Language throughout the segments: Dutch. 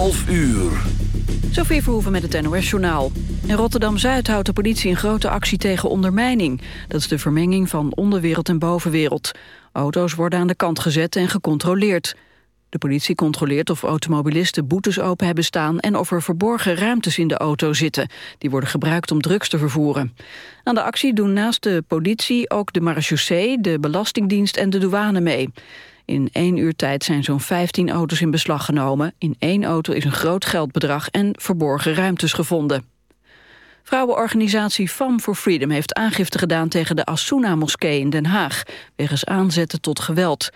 11 uur. Sophie Verhoeven met het NOS-journaal. In Rotterdam-Zuid houdt de politie een grote actie tegen ondermijning. Dat is de vermenging van onderwereld en bovenwereld. Auto's worden aan de kant gezet en gecontroleerd. De politie controleert of automobilisten boetes open hebben staan... en of er verborgen ruimtes in de auto zitten. Die worden gebruikt om drugs te vervoeren. Aan de actie doen naast de politie ook de marechaussee... de Belastingdienst en de douane mee. In één uur tijd zijn zo'n 15 auto's in beslag genomen. In één auto is een groot geldbedrag en verborgen ruimtes gevonden. Vrouwenorganisatie FAM for Freedom heeft aangifte gedaan tegen de Asuna-moskee in Den Haag... wegens aanzetten tot geweld.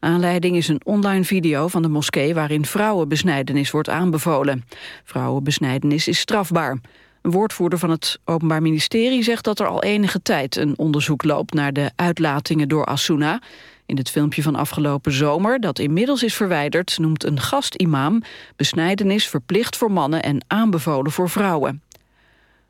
Aanleiding is een online video van de moskee waarin vrouwenbesnijdenis wordt aanbevolen. Vrouwenbesnijdenis is strafbaar. Een woordvoerder van het Openbaar Ministerie zegt dat er al enige tijd een onderzoek loopt naar de uitlatingen door Asuna. In het filmpje van afgelopen zomer, dat inmiddels is verwijderd, noemt een gastimam besnijdenis verplicht voor mannen en aanbevolen voor vrouwen.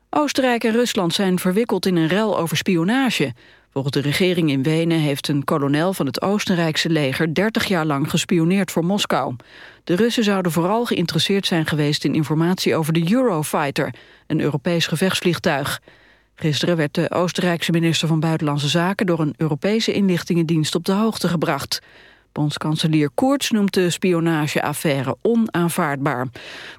Oostenrijk en Rusland zijn verwikkeld in een rel over spionage. Volgens de regering in Wenen heeft een kolonel van het Oostenrijkse leger 30 jaar lang gespioneerd voor Moskou. De Russen zouden vooral geïnteresseerd zijn geweest in informatie over de Eurofighter, een Europees gevechtsvliegtuig. Gisteren werd de Oostenrijkse minister van Buitenlandse Zaken door een Europese inlichtingendienst op de hoogte gebracht. Bondskanselier Koerts noemt de spionageaffaire onaanvaardbaar.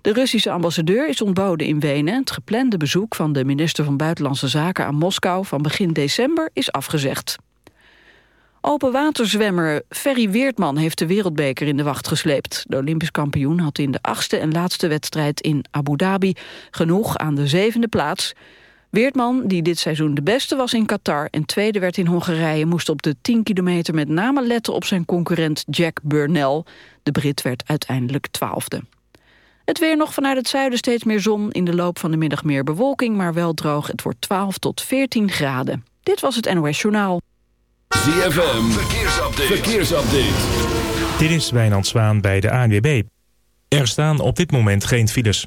De Russische ambassadeur is ontboden in Wenen. Het geplande bezoek van de minister van Buitenlandse Zaken aan Moskou van begin december is afgezegd. Openwaterzwemmer Ferry Weertman heeft de wereldbeker in de wacht gesleept. De Olympisch kampioen had in de achtste en laatste wedstrijd in Abu Dhabi genoeg aan de zevende plaats. Weertman, die dit seizoen de beste was in Qatar en tweede werd in Hongarije, moest op de 10 kilometer met name letten op zijn concurrent Jack Burnell. De Brit werd uiteindelijk twaalfde. Het weer nog vanuit het zuiden steeds meer zon. In de loop van de middag meer bewolking, maar wel droog. Het wordt 12 tot 14 graden. Dit was het NOS Journaal. ZFM, verkeersupdate. verkeersupdate. Dit is Wijnand Zwaan bij de ANWB. Er staan op dit moment geen files.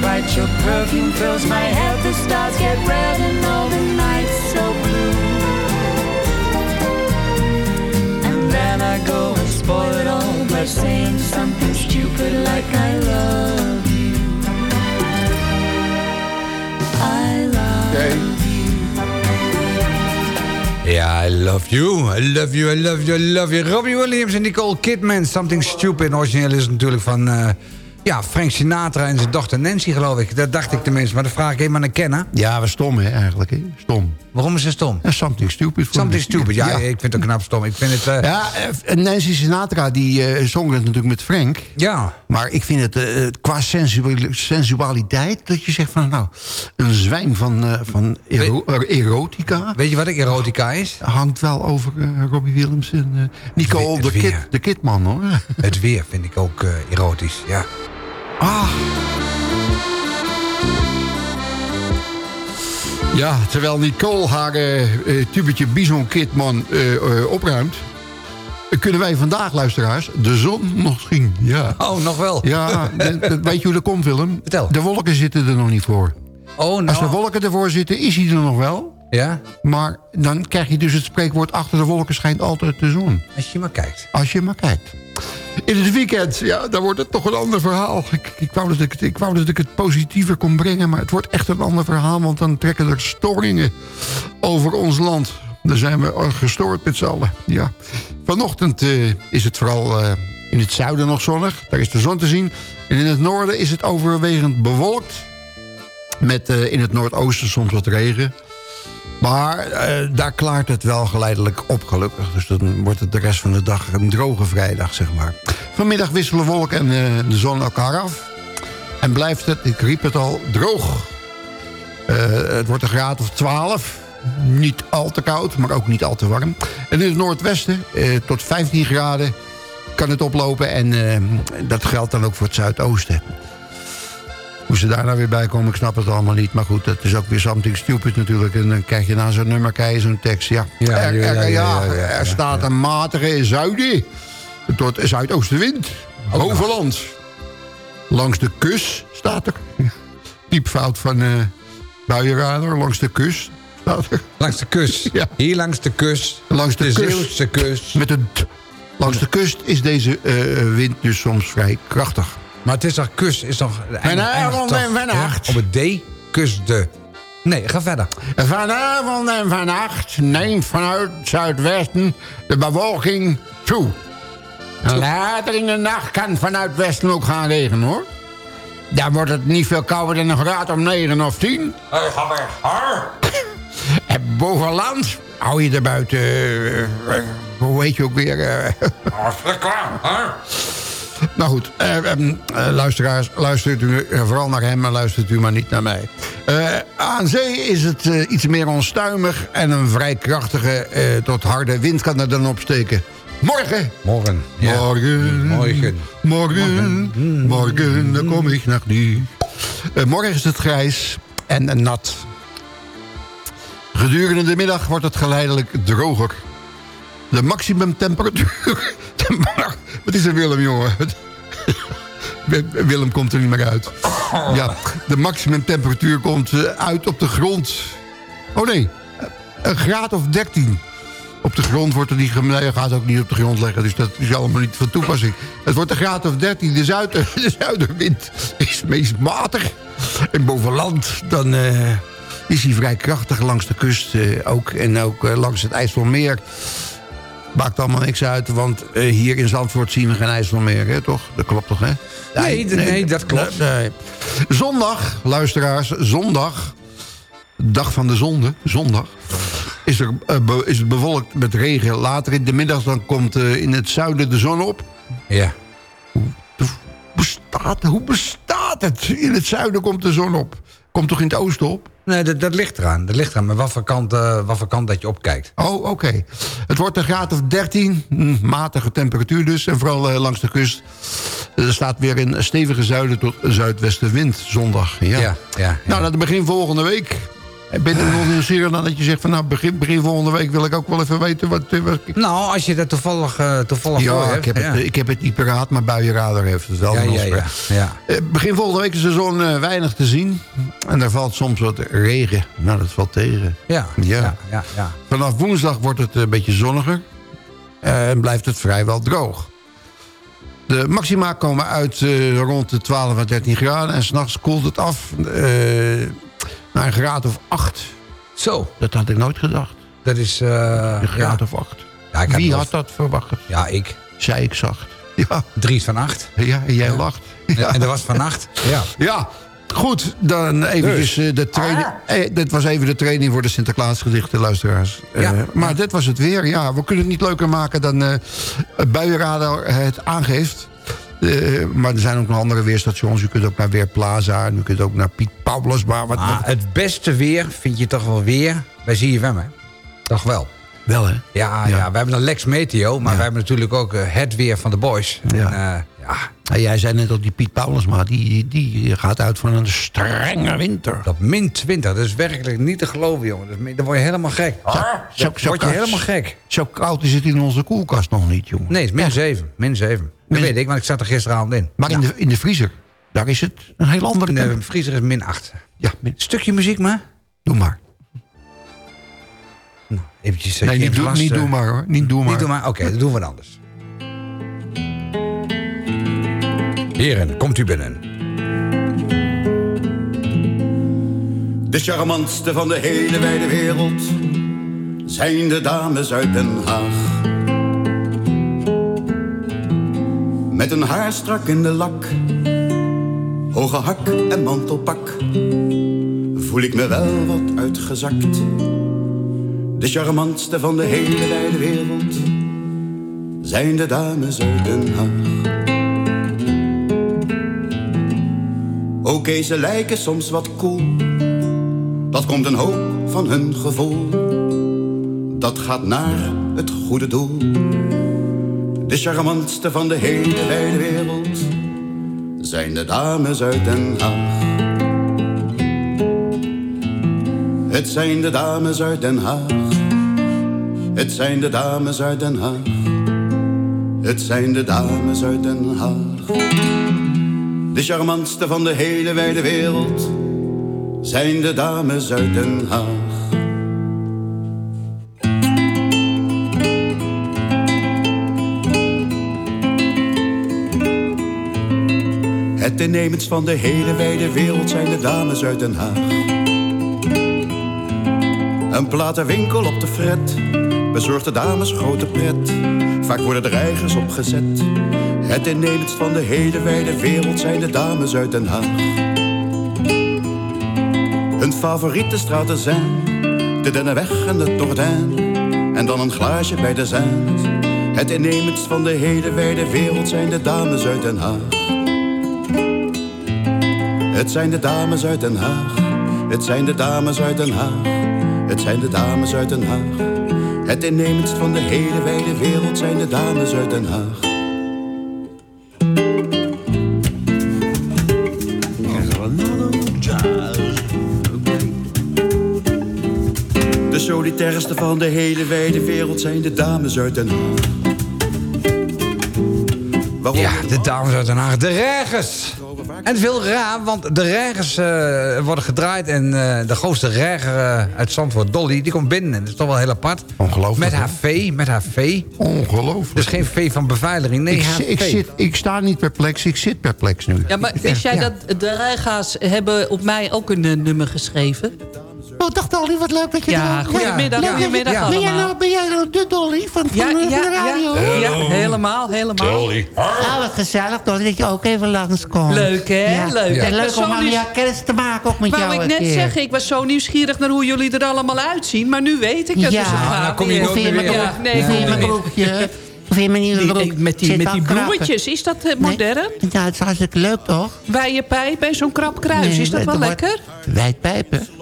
night your perfume fills my head. The stars get red and all the nights so blue. And then I go and spoil it all by saying something stupid like I love you. I love Oké. Ja, I love you, I love you, I love you, I love you. Robbie Williams en Nicole Kidman, Something Stupid. Origineel is natuurlijk van eh, ja, Frank Sinatra en zijn dochter Nancy, geloof ik. Dat dacht ik tenminste, maar dat vraag ik even aan kennen. Ja, we stom hè, eigenlijk. Hè? Stom. Waarom is ze stom? Ja, something stupid. Something me. stupid, ja, ik vind het knap stom. Ik vind het... eh, Ja, eh, Nancy Sinatra die eh, zong het natuurlijk met Frank. ja, Maar ik vind het qua sensuali- sensualiteit... dat je zegt van nou, een zwijm van, van ero- erotica... weet je wat ik erotica is? hangt wel over Robbie Williams en Nicole, de, kid, de kidman hoor. Het weer vind ik ook erotisch, ja. Ah. Ja, terwijl Nicole haar eh, eh, tubetje Bison Kidman eh, opruimt... kunnen wij vandaag, luisteraars, de zon nog zien. Ja, Oh, nog wel? ja weet je hoe dat komt, Willem? Vertel. De wolken zitten er nog niet voor. Oh, Als de nou... wolken ervoor zitten, is hij er nog wel. Ja, Maar dan krijg je dus het spreekwoord... achter de wolken schijnt altijd de zon. als je maar kijkt. Als je maar kijkt. In het weekend, ja, dan wordt het toch een ander verhaal. Ik, ik, wou dat ik, het- ik wou dat ik het positiever kon brengen... maar het wordt echt een ander verhaal... want dan trekken er storingen over ons land. Dan zijn we al gestoord met z'n allen. Ja. Vanochtend eh, is het vooral eh, in het zuiden nog zonnig. Daar is de zon te zien. En in het noorden is het overwegend bewolkt. Met eh, in het noordoosten soms wat regen. Maar eh, daar klaart het wel geleidelijk op, gelukkig. Dus dan wordt het de rest van de dag een droge vrijdag, zeg maar. Vanmiddag wisselen wolk en eh, de zon elkaar af. En blijft het, ik riep het al, droog. Eh, het wordt een graad of 12. Niet al te koud, maar ook niet al te warm. En in het noordwesten, tot 15 graden, kan het oplopen. En dat geldt dan ook voor het zuidoosten. Hoe ze daar nou weer bij komen, ik snap het allemaal niet. Maar goed, dat is ook weer something stupid natuurlijk. En dan krijg je na zo'n nummer krijg je zo'n tekst. Ja, Ja, er, ja, er- ja, er staat een matige zuiden tot zuidoostenwind. Bovenland. Langs de kust staat er. Diepfout van buienradar. Langs de kust staat er. Langs de kust. Ja. Hier langs de kust. Langs de kust. Zeeuwse kust. Met een t. Langs de kust is deze eh, wind dus soms vrij krachtig. Maar het is toch kust, is toch... Vanavond en vannacht. Op het D, kust de. Nee, ga verder. Vanavond en vannacht neemt vanuit het zuidwesten de bewolking toe. En later in de nacht kan vanuit het westen ook gaan regenen hoor. Dan wordt het niet veel kouder dan een graad om 9 of 10. ga weg. En boven land hou je er buiten... eh, eh, hoe heet je ook weer? eh, Nou goed, eh, ehm, eh, luisteraars, luistert u eh, vooral naar hem en luistert u maar niet naar mij. Eh, aan zee is het eh, iets meer onstuimig en een vrij krachtige eh, tot harde wind kan er dan opsteken. Morgen, Morgen. Ja. morgen, Morgen. morgen, morgen, dan kom ik nog niet. Morgen is het grijs en nat. Gedurende de middag wordt het geleidelijk droger. De maximumtemperatuur... Wat is er, Willem, jongen? Willem komt er niet meer uit. Ja, de maximumtemperatuur komt eh, uit op de grond. Oh nee, een graad of 13. Op de grond wordt er niet... Nee, gaat ook niet op de grond leggen, dus dat is allemaal niet van toepassing. Het wordt een graad of 13. De, zuid, de zuidenwind is meest matig. En boven land, dan eh, is hij vrij krachtig langs de kust eh, ook. En ook langs het IJsselmeer. Maakt allemaal niks uit, want eh, hier in Zandvoort zien we geen IJsselmeer, hè, toch? Dat klopt toch, hè? Nee, nee, dat klopt. Nee. Zondag, luisteraars, zondag, dag van de zonde, zondag, is, er, eh, be- is het bewolkt met regen. Later in de middag dan komt eh, in het zuiden de zon op. Ja. Bestaat, hoe bestaat het? In het zuiden komt de zon op. Komt toch in het oosten op? Nee, dat, dat ligt eraan. Dat ligt eraan. Maar wat voor kant, eh, wat voor kant dat je opkijkt. Oh, oké. Het wordt een graad of 13. Hm, matige temperatuur dus. En vooral eh, langs de kust. Er staat weer een stevige zuiden tot zuidwestenwind zondag. Ja. Ja, ja, ja. Nou, dat begin volgende week. Ben je nog nieuwsgierig dan dat je zegt van nou begin, begin volgende week wil ik ook wel even weten wat... eh, wat Nou, als je dat toevallig, eh, toevallig ja, hebt. ik heb, ja. Het, ik heb het niet paraat, maar buienradar heeft het wel. ja, ja, ja. Eh, Begin volgende week is de zon weinig te zien. En er valt soms wat regen. Nou, dat valt tegen. Ja, Ja. ja, ja. Vanaf woensdag wordt het een beetje zonniger. En blijft het vrijwel droog. De maxima komen uit rond de 12 à 13 graden. En s'nachts koelt het af naar een graad of 8. Zo, Dat had ik nooit gedacht. dat is... eh, Een graad ja. of 8. Ja, ik Wie had dat verwacht? Ja, ik. Zei ik zacht. Ja, Dries van acht. ja en jij lacht. Ja. En dat was vannacht. Ja. Ja, goed. Dan eventjes Dus. eh, de training. Eh, dit was even de training voor de Sinterklaasgedichten, luisteraars. Eh, Ja. maar dit was het weer. Ja, we kunnen het niet leuker maken dan eh Buienradar het aangeeft. Eh, maar er zijn ook nog andere weerstations. U kunt ook naar Weerplaza en u kunt ook naar Piet Paulusma. Wat, Maar het beste weer vind je toch wel weer bij ZFM, hè? Toch wel. Wel, hè? Ja, ja. we hebben een Lex Meteo, maar Ja. we hebben natuurlijk ook eh, het weer van de boys. Ja. En, eh, ja, En jij zei net al, die Piet Paulusma, die, die gaat uit van een strenge winter. dat min 20, dat is werkelijk niet te geloven, jongen. Dat is Dan word je helemaal gek. Zo, zo word je koud- helemaal gek. Zo koud is het in onze koelkast nog niet, jongen. Nee, het is min 7. Min 7. Dat weet ik, want ik zat er gisteravond in. Maar in, de, in de vriezer, daar is het een heel andere In de vriezer is min 8. Ja, min- Stukje muziek maar. doe maar. Nou, eventjes... eh, Nee, niet, doe, niet eh, doe maar hoor. Niet doe maar. Niet doe maar. Oké, dat doen we dan anders. Heren, komt u binnen. De charmantste van de hele wijde wereld zijn de dames uit Den Haag. Met een haar strak in de lak, hoge hak en mantelpak, voel ik me wel wat uitgezakt. De charmantste van de hele wijde wereld zijn de dames uit Den Haag. Oké, ze lijken soms wat cool. Dat komt een hoop van hun gevoel. Dat gaat naar het goede doel. De charmantste van de hele wijde wereld zijn de dames uit Den Haag. Het zijn de dames uit Den Haag. Het zijn de dames uit Den Haag. Het zijn de dames uit Den Haag. De charmantste van de hele wijde wereld zijn de dames uit Den Haag. Het innemends van de hele wijde wereld zijn de dames uit Den Haag. Een platenwinkel op de fret bezorgt de dames grote pret. Vaak worden de reigers opgezet. Het innemendst van de hele wijde wereld zijn de dames uit Den Haag. Hun favoriete straten zijn de Dennenweg en de Tordijn. En dan een glaasje bij de Zand. Het innemendst van de hele wijde wereld zijn de dames uit Den Haag. Het zijn de dames uit Den Haag. Het zijn de dames uit Den Haag. Het zijn de dames uit Den Haag. Het innemendst van de hele wijde wereld zijn de dames uit Den Haag. De solitairste van de hele wijde wereld zijn de dames uit Den Haag. Waarom? Ja, de dames uit Den Haag, de reigers. En veel raar, want de reigers eh, worden gedraaid... en eh, de grootste reiger eh, uit Zandvoort, Dolly, die komt binnen. Dat is toch wel heel apart. Ongelooflijk, Met haar vee, met haar vee. Ongelooflijk. Dus geen vee van beveiliging, nee, ik, haar ik, vee. zit, ik sta niet perplex, ik zit perplex nu. Ja, maar wist jij Ja. dat de Rijga's hebben op mij ook een nummer geschreven? Oh, dag Dolly, wat leuk dat je Ja, er goedemiddag, Ja, goedemiddag ja. Ben jij allemaal. nou, ben jij nou de Dolly van, van, Ja, de, ja, van de radio? ja, ja, helemaal, helemaal. Ah, wat gezellig Dolly, dat je ook even langskomt. Leuk, hè? Ja. Leuk. En Ik leuk was om aan nieuws- kennis te maken, ook met Wou jou ik een net keer. zeggen, ik was zo nieuwsgierig naar hoe jullie er allemaal uitzien. Maar nu weet ik het. Ja, dus het nou, kom je weer. nooit meer Vind je weer Ja, nee, vind je kom mijn broekje? Je mijn nieuwe broek? met die, met al die bloemetjes, is dat eh, Nee. modern? Ja, het is hartstikke leuk, toch? Pijp en zo'n krap kruis, Nee, is dat wel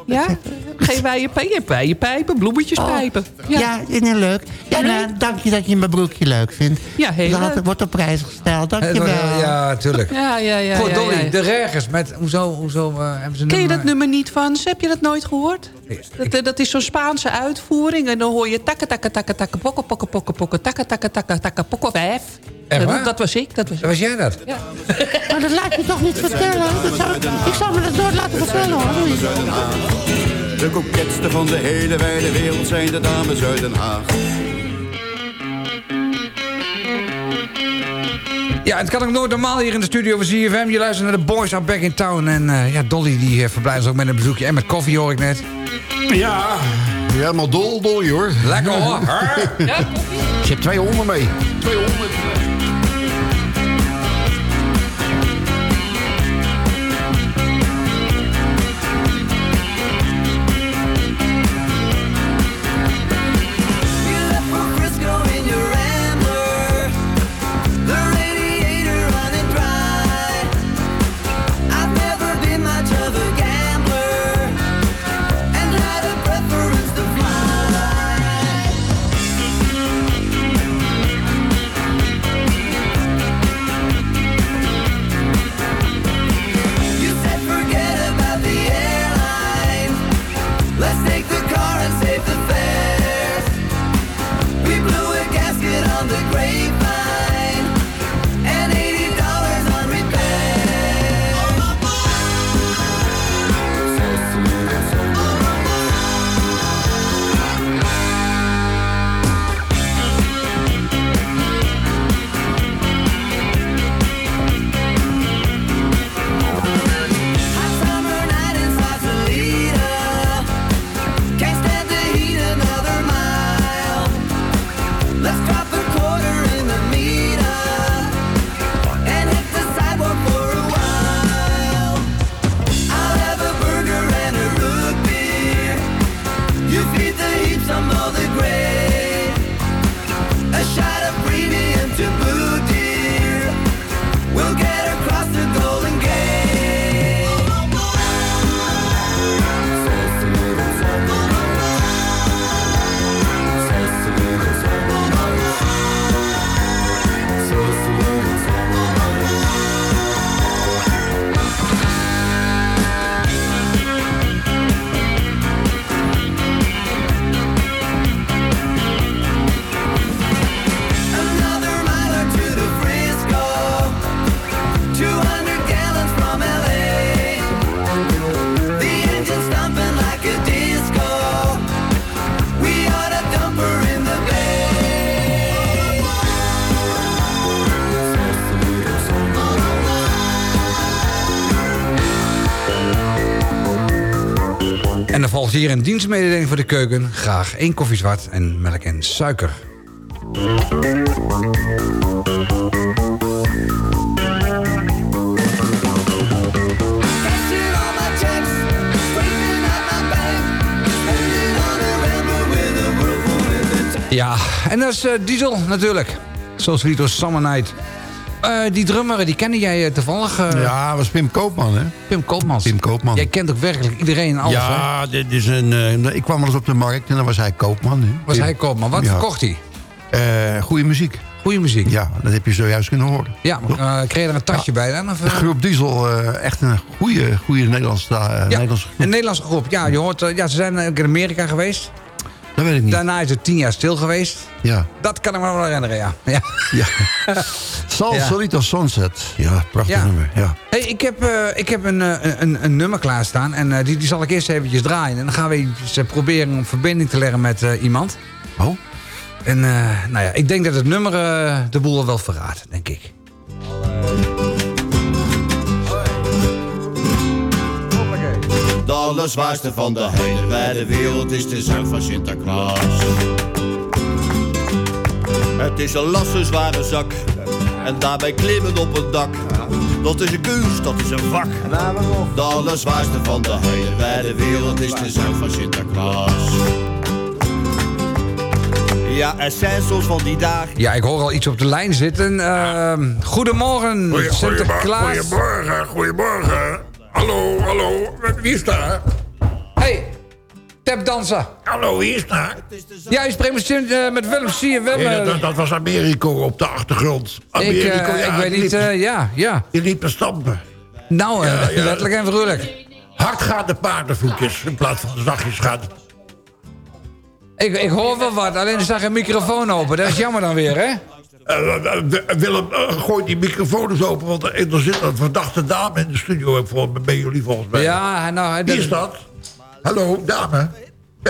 lekker? Wijd pijpen? Ja? Geen geen wijepijpen, wijepijpen, bloemetjespijpen. Ja, ja is niet leuk. Ja, nou, dank je dat je mijn broekje leuk vindt. Ja, heel leuk. wordt op prijs gesteld. Dank je wel. Ja, tuurlijk. Ja, ja, ja. Goed, ja, Dolly, ja. de Regers met... Hoezo, hoezo eh, hebben ze een Ken je dat nummer? nummer niet van ze? Heb je dat nooit gehoord? Dat, eh, dat is zo'n Spaanse uitvoering. En dan hoor je takka takka takka takka pokke pokke pokke pokke takka takka takka takka pokke vijf. Echt Dat, waar? dat was ik. Dat was ik. Was jij dat? Maar dat laat je toch niet vertellen? Dat zou, ik zal me dat nooit laten vertellen hoor. De koketste van de hele wijde wereld zijn de dames uit Den Haag. Ja, het kan ook nooit normaal hier in de studio van CFM. Je luistert naar de Boys Are Back in Town. En eh, ja, Dolly die uh, verblijft ook met een bezoekje. En met koffie hoor ik net. Ja, helemaal dol, Dolly hoor. Lekker hoor. Je hebt twee honden mee. Twee honden. Hier een dienstmededeling voor de keuken. Graag één koffie zwart en melk en suiker. Ja, en dat is eh, Diesel natuurlijk. Zoals Rito Summer Night. Eh, die drummer, die kende jij eh, toevallig? eh, Ja, was Pim Koopman, hè? Pim Koopmans. Pim Koopman. Jij kent ook werkelijk iedereen en alles, hè? ja, dit is een, ik kwam wel eens op de markt en dan was hij koopman. Hè? Was hij Koopman. Wat Ja. verkocht hij? Goede muziek. Goeie muziek. Ja, dat heb je zojuist kunnen horen. Ja, maar kreeg je er een tasje bij dan? Of, De groep Diesel, echt een goede, goede Nederlandse, uh, ja, Nederlandse groep. een Nederlandse groep. Ja, je hoort, ja, ze zijn ook in Amerika geweest. Dat weet ik niet. Daarna is het tien jaar stil geweest. Ja. Dat kan ik me wel herinneren, ja. ja. ja. Sal Ja. Solito Sunset. Ja, prachtig Ja. nummer. Ja. Hey, ik heb, eh, ik heb een, eh, een, een nummer klaarstaan en eh, die, die zal ik eerst eventjes draaien. En dan gaan we eventjes, proberen om verbinding te leggen met iemand. Oh? En nou ja, ik denk dat het nummer de boel wel verraadt, denk ik. Allerzwaarste van de hele wijde wereld is de zak van Sinterklaas. Het is een lasse zware zak en daarbij klimmen op het dak. Dat is een kunst, dat is een vak. De allerzwaarste van de hele wijde wereld is de zak van Sinterklaas. Ja, er zijn soms van die dagen. Ja, ik hoor al iets op de lijn zitten. Ehm, goedemorgen, Sinterklaas. Goedemorgen, goedemorgen. Hallo, hallo. Wie is daar? Hey, Tapdansen. Hallo, wie is daar? Ja, je spreekt met, eh, met Willem Sier. Willem, Nee, eh, dat, dat was Americo op de achtergrond. ik, eh, Americo, ja, ik weet niet, ja, ja. Die liep te stampen. Nou, Ja, ja. letterlijk en vrolijk. Hard gaan de paardenvoetjes in plaats van zachtjes gaan. Ik, ik hoor wel wat, alleen er staat geen microfoon open. Dat is jammer dan weer, hè? Eh, eh, eh, Willem, gooi die microfoon eens open, want er zit een verdachte dame in de studio. Voor, bij jullie volgens mij. Ja, nou... Wie is dat? Hallo, dame.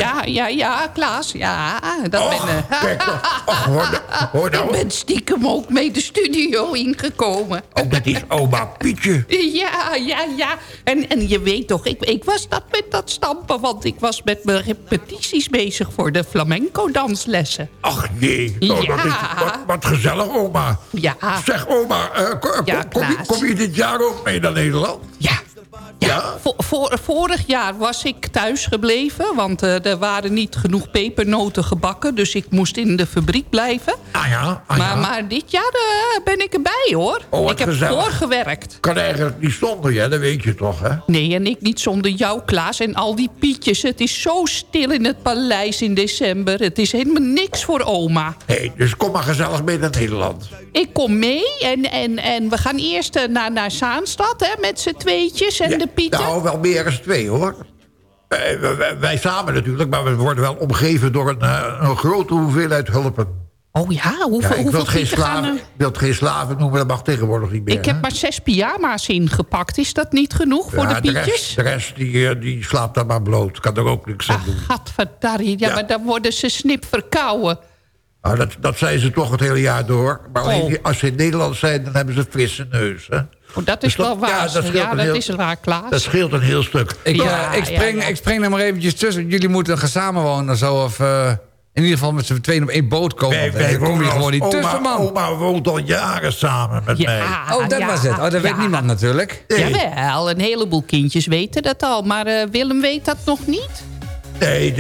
Ja, ja, ja, Klaas, ja, dat ben Och, eh, kijk, nou, och, hoor, nou- Ik nou. ben stiekem ook mee de studio ingekomen. Oh, dat is oma Pietje. Ja, ja, ja. En, en je weet toch, ik, ik was dat met dat stampen... want ik was met mijn repetities bezig voor de flamenco-danslessen. Ach jee, oh, dat is, Ja. wat, wat gezellig, oma. Ja. Zeg, oma, eh, ko- kom, Ja, kom, kom je dit jaar ook mee naar Nederland? Ja. Ja, vorig jaar was ik thuis gebleven... want eh, er waren niet genoeg pepernoten gebakken... dus ik moest in de fabriek blijven. Ah ja, ah maar, ja. maar dit jaar eh, ben ik erbij, hoor. Oh, ik heb gezellig. voorgewerkt. Kan eigenlijk niet zonder je, dat weet je toch, hè? Nee, en ik niet zonder jou, Klaas. En al die pietjes. Het is zo stil in het paleis in december. Het is helemaal niks voor oma. Hé, dus kom maar gezellig mee naar Nederland. Ik kom mee en, en, en we gaan eerst eh, naar, naar Zaanstad hè, met z'n tweetjes en Ja, de Nou, wel meer dan twee, hoor. Eh, wij, samen natuurlijk, maar we worden wel omgeven door een, eh, een grote hoeveelheid hulpen. Oh ja, hoeveel, Ja, ik, hoeveel geen gaan slaven, ik wil geen slaven noemen, dat mag tegenwoordig niet meer. Ik heb maar zes pyjama's ingepakt. Is dat niet genoeg voor Ja, de de pietjes? rest, de rest die, eh, die slaapt daar maar bloot. Kan er ook niks aan Ach, doen. gadverdarrie. Ja, Ja. maar dan worden ze snip verkouden. Nou, dat, dat zijn ze toch het hele jaar door. Maar alleen Oh. als ze in Nederland zijn, dan hebben ze frisse neus. Hè? Oh, dat is Dus dat- wel waar. ja, Ja, dat dat, scheelt een heel- is waar, Klaas. Dat scheelt een heel stuk. Ik, Ja, eh, ik, spring, ja, ja. ik spring er maar eventjes tussen. Jullie moeten gaan samenwonen of zo. Of eh, in ieder geval met z'n tweeën op één boot komen. Wij dan kom je gewoon niet oma, tussen, man. Oma woont al jaren samen met mij. Ja, oh, dat ja, was het. Oh, dat weet ja. niemand natuurlijk. Nee, Jawel, een heleboel kindjes weten dat al. Maar eh, Willem weet dat nog niet. nee,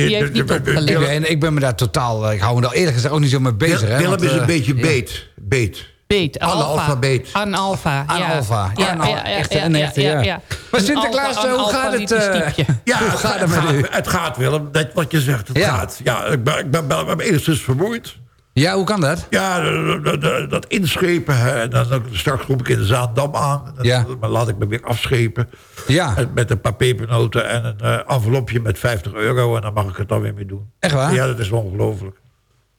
opgelet. Ik ben, ik ben me daar totaal... Ik hou me daar eerlijk gezegd ook niet zo mee bezig. hè, Willem want, is een beetje ja. beet. Beet. Beet, alfa. Analfabeet. Analfa, Aan ja. Alfa. Ja, echte- een echte, ja. Maar Sinterklaas, alfa- eh, hoe gaat het, eh. Ja, Hoe het gaat gaat, het met u? het gaat, Willem. Dat wat je zegt, het Ja. gaat. Ja, ik ben, ik ben, ben, ben enigszins vermoeid. Ja, hoe kan dat? Ja, dat- dat- dat- dat inschepen. hè, En dan, straks kom ik in de Zaandam aan. Dan, Ja. dan laat ik me weer afschepen. Ja, En Met een paar pepernoten en een eh, envelopje met 50 euro. En dan mag ik het dan weer mee doen. echt waar? Ja, dat is ongelooflijk.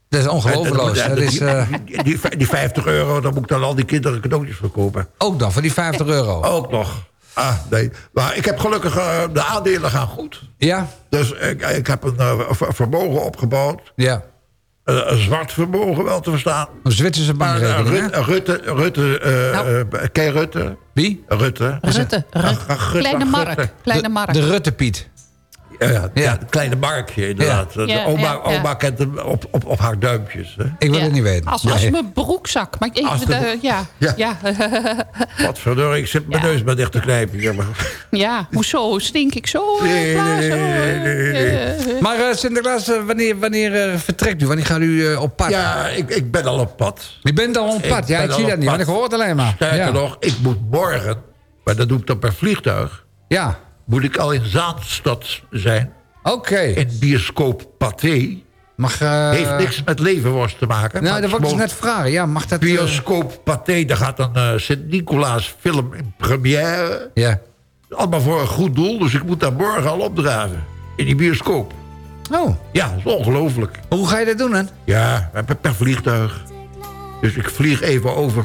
Dat is ongelooflijk. Is eh, die, die, die 50 euro, dan moet ik dan al die kinderen cadeautjes verkopen. ook dan, voor die 50 euro. Ook nog. Ah, nee. Maar ik heb gelukkig, eh, de aandelen gaan goed. Ja, Dus ik, ik heb een eh, ver- vermogen opgebouwd. ja. Een zwart vermogen wel te verstaan. Een Zwitserse Maar bankrekening, hè? Rutte, Rutte, Rutte eh, Nou. ken je Rutte? Wie? Rutte. Rutte, Rutte. Rutte, Kleine Mark. Rutte. Kleine De, Mark. de Rutte-Piet. Ja, ja, Ja. kleine markje inderdaad. Ja, oma, oma kent hem op, op, op haar duimpjes. Hè? Ik wil Ja. het niet weten. Als, als Nee. mijn broekzak. Maar even Als de ja, Ja. ja. Wat verdorie, ik zit mijn Ja. neus maar dicht te knijpen. Ja, maar, ja, hoezo? Stink ik zo? Nee, nee, nee, nee, eh. Maar eh, Sinterklaas, eh, wanneer, wanneer vertrekt u? Wanneer gaat u op pad? ja ik, ik ben al op pad. Je bent al op Ik pad. Ja, ik zie dat niet, want ik hoor het alleen maar. Sterker ja. nog, ik moet morgen, maar dat doe ik dan per vliegtuig... Ja, moet ik al in Zaanstad zijn. oké. In bioscoop Pathé. Mag... eh, Heeft niks met levenworst te maken. Nou, dat wil ik dus net vragen. Ja, mag dat... eh, Bioscoop Pathé, daar gaat een eh, Sint-Nicolaas film in première. ja. Allemaal voor een goed doel, dus ik moet daar morgen al opdragen. In die bioscoop. Oh, Ja, dat is ongelooflijk. hoe ga je dat doen dan? Ja, per, per vliegtuig. Dus ik vlieg even over.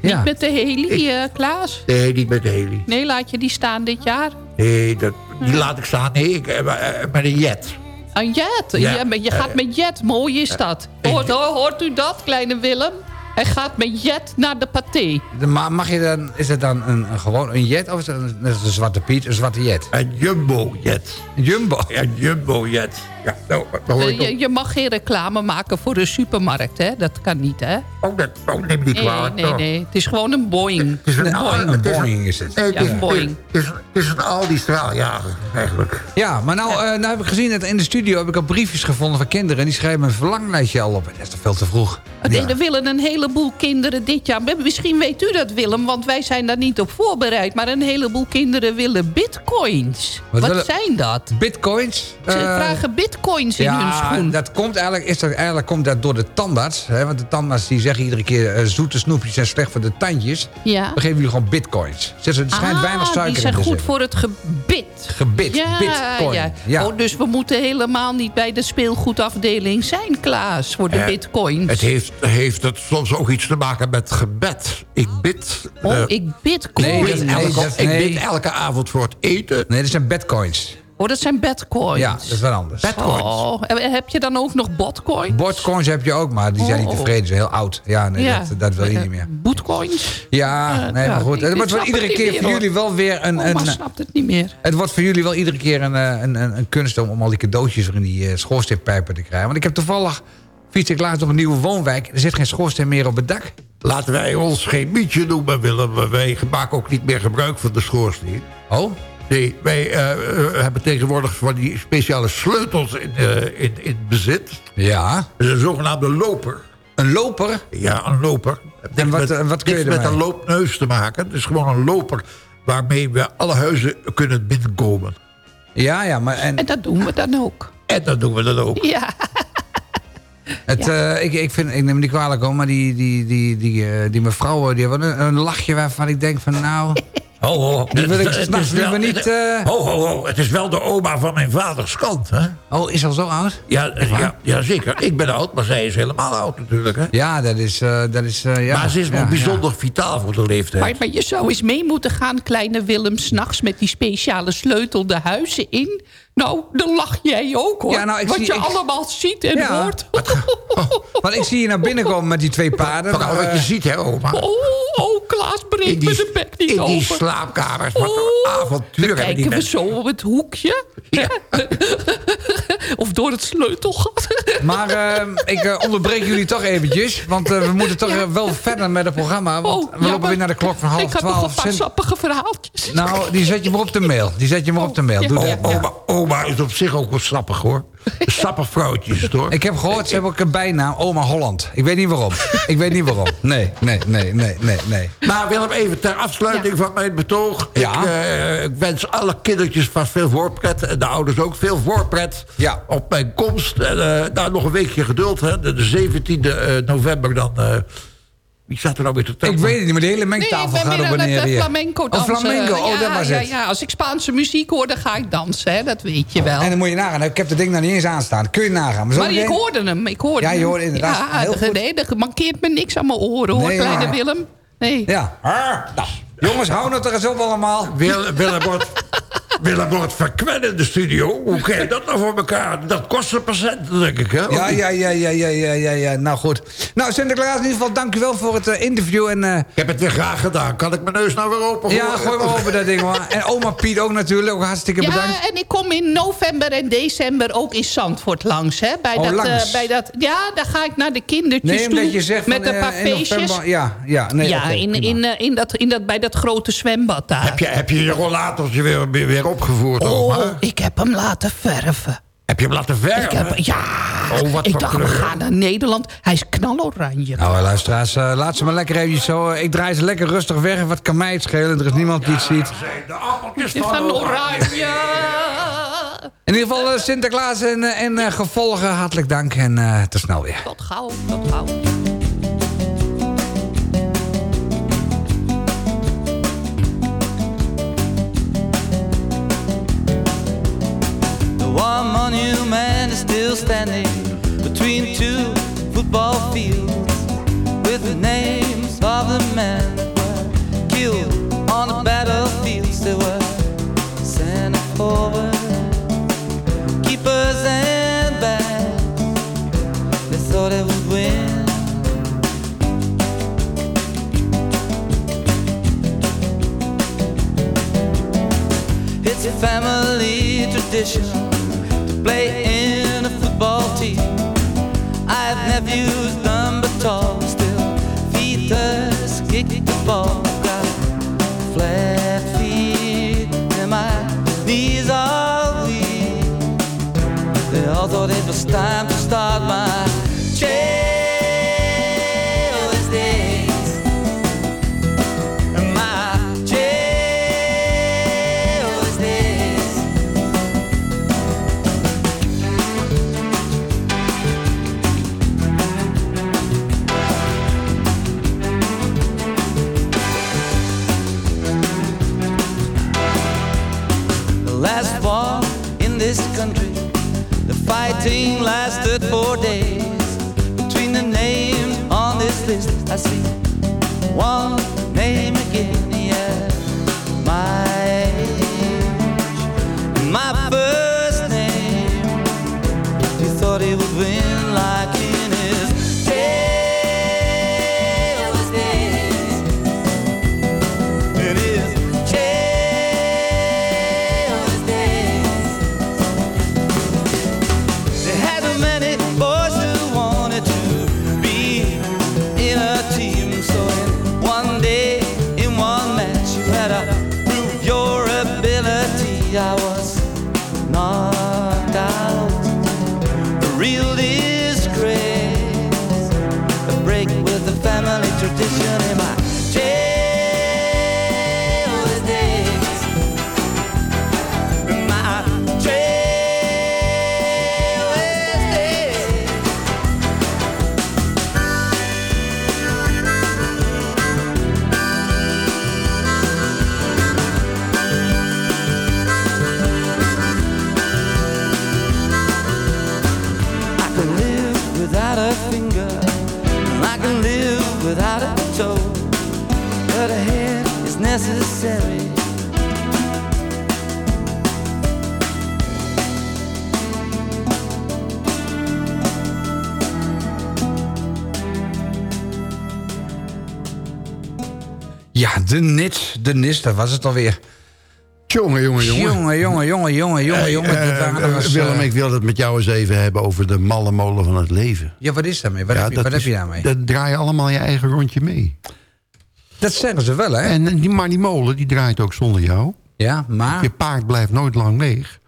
Ja. Met de heli, Klaas? Nee, niet met de heli. Nee, laat je die staan dit jaar? Nee, dat, die laat ik staan. Nee, ik, eh, eh, met een jet. Een jet. Ja. Ja, maar je gaat met jet. Mooi is dat. Hoort, hoort u dat, kleine Willem? Hij gaat met jet naar de paté. Maar mag je dan... Is het dan een, een gewoon een jet? Of is het een, zwarte Piet, een zwarte jet? Een jumbo-jet. Een jumbo. Ja, een jumbo-jet. Ja, nou, Eh, je, je mag geen reclame maken voor een supermarkt, hè? Dat kan niet, hè? Oh, dat, oh, neem niet Nee, kwalijk. nee, nee. Het is gewoon een Boeing. Het is een, Boeing is het. nee, het Ja, is- een Boeing. Het is, het is een Aldi straaljager, eigenlijk. Ja, maar nou, eh, nou heb ik gezien dat in de studio heb ik al briefjes gevonden van kinderen. En die schrijven een verlanglijstje al op. En dat is toch veel te vroeg. Nee, er willen een hele heleboel kinderen dit jaar... Misschien weet u dat, Willem, want wij zijn daar niet op voorbereid... maar een heleboel kinderen willen bitcoins. Wat Wat, willen- zijn dat? Bitcoins? Ze Eh, vragen bitcoins in hun schoen. dat komt eigenlijk, is dat, eigenlijk komt dat door de tandarts. Hè? Want de tandarts die zeggen iedere keer... eh, zoete snoepjes zijn slecht voor de tandjes. Ja. Dan geven jullie gewoon bitcoins. Ze, Er schijnt Ah, weinig suiker die zijn in te goed zitten. voor het gebit. Gebit, Ja, bitcoin. ja. Ja. Oh, dus we moeten helemaal niet bij de speelgoedafdeling zijn, Klaas, voor de Eh, bitcoins. Het heeft, heeft het soms ook iets te maken met gebed. Ik bid... oh, eh, ik bitcoin. Nee, ik dat- bid nee, ik bid elke avond voor het eten. Nee, dat zijn bitcoins. Oh, dat zijn bitcoins. Ja, dat is wat anders. Bitcoins. Oh, heb je dan ook nog botcoins? Botcoins heb je ook, maar die zijn niet Oh. tevreden. Ze zijn heel oud. Ja, nee, Ja. dat, dat wil je niet meer. Bootcoins? Ja, Eh, nee, ja, maar goed. Het wordt wel snap iedere keer voor jullie wel weer een... Oma een snapt het niet meer. het wordt voor jullie wel iedere keer een, eh, een, een, een kunst om, om al die cadeautjes weer in die eh, schoorsteenpijpen te krijgen. Want ik heb toevallig, fiets ik laatst op een nieuwe woonwijk. Er zit geen schoorsteen meer op het dak. Laten wij ons geen mietje noemen, Willem. Wij maken ook niet meer gebruik van de schoorsteen. Oh? Nee, wij eh, eh, hebben tegenwoordig van die speciale sleutels in, eh, in, in bezit. Ja. Dat is een zogenaamde loper. Een loper? Ja, een loper. Heeft wat- met, en wat kun je met ermee? een loopneus te maken. Het is gewoon een loper waarmee we alle huizen kunnen binnenkomen. Ja, ja, maar en, En dat doen we dan ook. En dat doen we dan ook. Ja. het, eh, ik, ik, vind, ik neem het niet kwalijk om, maar die, die, die, die, eh, die mevrouw die heeft wel een, een lachje waarvan ik denk van nou... Ho, ho. Die wil ik Het is s'nachts wel- liever niet... eh, Ho, ho, ho. Het is wel de oma van mijn vaders kant, hè? Oh, is al zo oud? Ja, ja, ja, zeker. Ik ben oud, maar zij is helemaal oud natuurlijk, hè? Ja, dat is... eh, dat is eh, ja. maar ze is nog Ja, bijzonder vitaal voor de leeftijd. Maar, maar je zou eens mee moeten gaan, kleine Willem, s'nachts met die speciale sleutel de huizen in. Nou, dan lach jij ook hoor. Ja, nou, ik Wat zie- je ik- allemaal ziet en Ja. hoort. Want ik zie je naar binnen komen met die twee paarden. Van Nou, wat je ziet, hè, oma? Oh, oh, Klaas in breekt me de bek niet in die over. slaapkamers. Wat Oh, een avontuur hebben die kijken we zo op het hoekje. of door het sleutelgat. Maar eh, ik eh, onderbreek jullie toch eventjes. Want eh, we moeten toch eh, wel verder met het programma. Want Oh, we ja, lopen weer naar de klok van half Ik had nog een twaalf. sappige verhaaltjes. Nou, die zet je maar op de mail. Die zet je maar op de mail. Doe Ja, dat. ja. Oma, oma is op zich ook wel sappig, hoor. Een Sappig vrouwtje is het, hoor. Ik heb gehoord, ze hebben ook een bijnaam. Oma Holland. Ik weet niet waarom. Ik weet niet waarom. Nee, nee, nee, nee, nee, nee. Maar Willem, even ter afsluiting van mijn betoog. Ja. Ik, ik wens alle kindertjes vast veel voorpret. En de ouders ook veel voorpret. Ja. Op mijn komst. En, eh, nou, nog een weekje geduld. Hè. De, de 17e eh, november dan... eh, wie staat er nou weer te tellen? Ik weet het niet, maar de hele Nee, mengtafel ik ben gaat op wanneer weer. flamenco Oh, dansen. flamenco. Oh, ja, dat was ja, het. ja, als ik Spaanse muziek hoor, dan ga ik dansen. Hè? Dat weet je wel. En dan moet je nagaan. Ik heb het ding nog niet eens aanstaan. Kun je nagaan. Maar, ik hoorde hem, ik hoorde Ja, je hoorde inderdaad. Ja, Heel goed. Nee, er mankeert me niks aan mijn oren, hoor, Nee, kleine maar- Willem. Nee. Ja. Ah, nou, jongens, hou het er eens op allemaal. Willem, Willem, wordt, Willem wordt verkwen in de studio. Hoe krijg je dat nou voor elkaar? Dat kost een patiënt, denk ik, hè? Ja, ja, ja, ja, ja, ja, ja, ja. Nou goed. Nou, Sinterklaas, in ieder geval dank u wel voor het eh, interview. En eh, Ik heb het weer graag gedaan. Kan ik mijn neus nou weer open ja, gooi maar open dat ding hoor. En oma Piet ook natuurlijk. Ook hartstikke bedankt. Ja, en ik kom in november en december ook in Zandvoort langs. Hè? Bij, Oh, dat, langs. eh, bij dat, ja, daar ga ik naar de kindertjes Nee, toe. je zegt met van, een paar in feestjes. Ja, ja, nee, ja, in, in, in dat, in dat, bij dat grote zwembad daar. Heb je, heb je je rollatortje weer, weer, weer opgevoerd, oh, oma? ik heb hem laten verven. Heb je hem laten verven? Ik heb, ja, Oh, wat ik dacht, we gaan naar Nederland. Hij is knaloranje. Nou, luisteraars, eh, laat ze maar lekker even zo. ik draai ze lekker rustig weg. Wat kan mij het schelen? Er is niemand die het ziet. De appeltjes Is van van oranje. In ieder geval eh, Sinterklaas en, eh, en eh, gevolgen, hartelijk dank. En eh, tot snel weer. Tot gauw, tot gauw. One monument is still standing between two football fields with the names of the men that were killed on the battlefields. They were sent forward, keepers and backs. They thought they would win. It's a family tradition play in a football team. I have nephews, none but tall, still feet us kick the ball. Got flat feet and my knees are weak. They all thought it was time to start my this country. The fighting lasted four days. Between the names on this list, I see one name de nits, de nis, dat was het alweer. Jongen, jongen, jongen. Jongen, jongen, jongen, jongen, jongen, Hey, jongen. eh, was, Willem, eh, ik wil het met jou eens even hebben over de malle molen van het leven. Ja, wat is daarmee? Wat, Ja, heb, je, wat heb is- je daarmee? Dat draai je allemaal je eigen rondje mee. Dat zeggen ze wel, hè? En eh, die, maar die molen, die draait ook zonder jou. Ja, maar... Je paard blijft nooit lang leeg.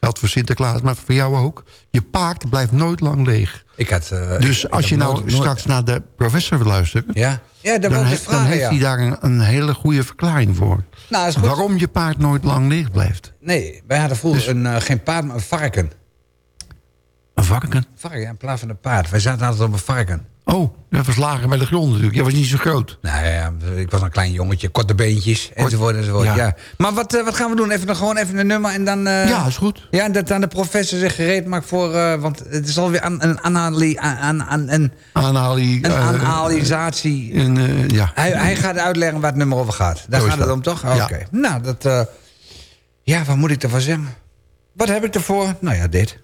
Geldt voor Sinterklaas, maar voor jou ook. Je paard blijft nooit lang leeg. Ik had, eh, Dus ik- ik als je nou nooit- nooit- straks naar de professor wil luisteren... Ja, ja dan, wil ik he- dus dan vragen, heeft ja. hij daar een, een hele goede verklaring voor. Nou, is goed. Waarom je paard nooit lang leeg blijft. Nee, wij hadden vroeger Dus- een, eh, geen paard, maar een varken. Een varken. Varken, ja, in plaats van een paard. Wij zaten altijd op een varken. Oh, lager bij de grond natuurlijk. Jij was niet zo groot. Nou ja, ik was een klein jongetje, korte beentjes, enzovoort, enzovoort. Ja. Ja. Maar wat, eh, wat gaan we doen? Even, gewoon even een nummer en dan... eh, ja, is goed. Ja, en dat dan de professor zich gereed maakt voor... eh, want het is alweer een, een, anali- aan, aan, aan, een, Aanhalie. een analysatie. en, eh, ja. Hij, hij gaat uitleggen waar het nummer over gaat. Daar Zo gaat het om, toch? Ja. Oké. Nou, dat... ja, wat moet ik ervan zeggen? Wat heb ik ervoor? Nou ja, dit.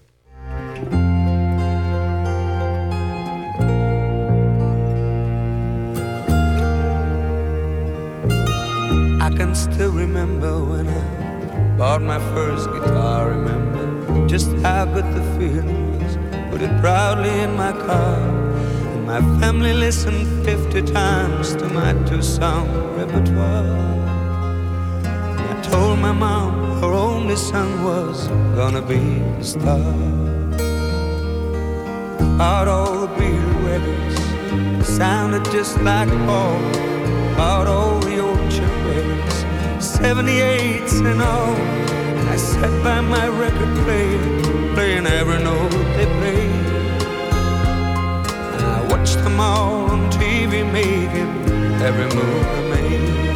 Can still remember when I bought my first guitar. Remember just how good the feeling was. Put it proudly in my car. And my family listened 50 times to my two song repertoire. I told my mom her only son was gonna be a star. Out all the Beatle records sounded just like Paul. Out all the old chip records, 78s and all. And I sat by my record player, playing every note they played. And I watched them all on TV making every move they made.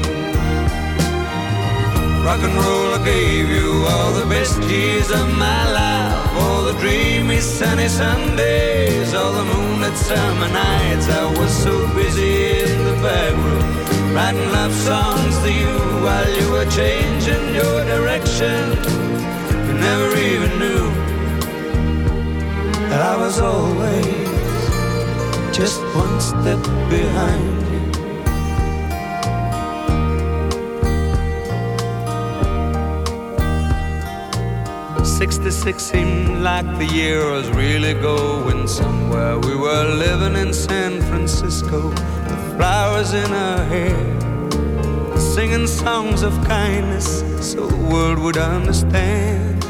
Rock and roll, I gave you all the best years of my life. All the dreamy sunny Sundays, all the moonlit summer nights. I was so busy in the back room, writing love songs to you while you were changing your direction. You never even knew that I was always just one step behind 66 seemed like the year was really going somewhere. We were living in San Francisco with flowers in our hair, singing songs of kindness so the world would understand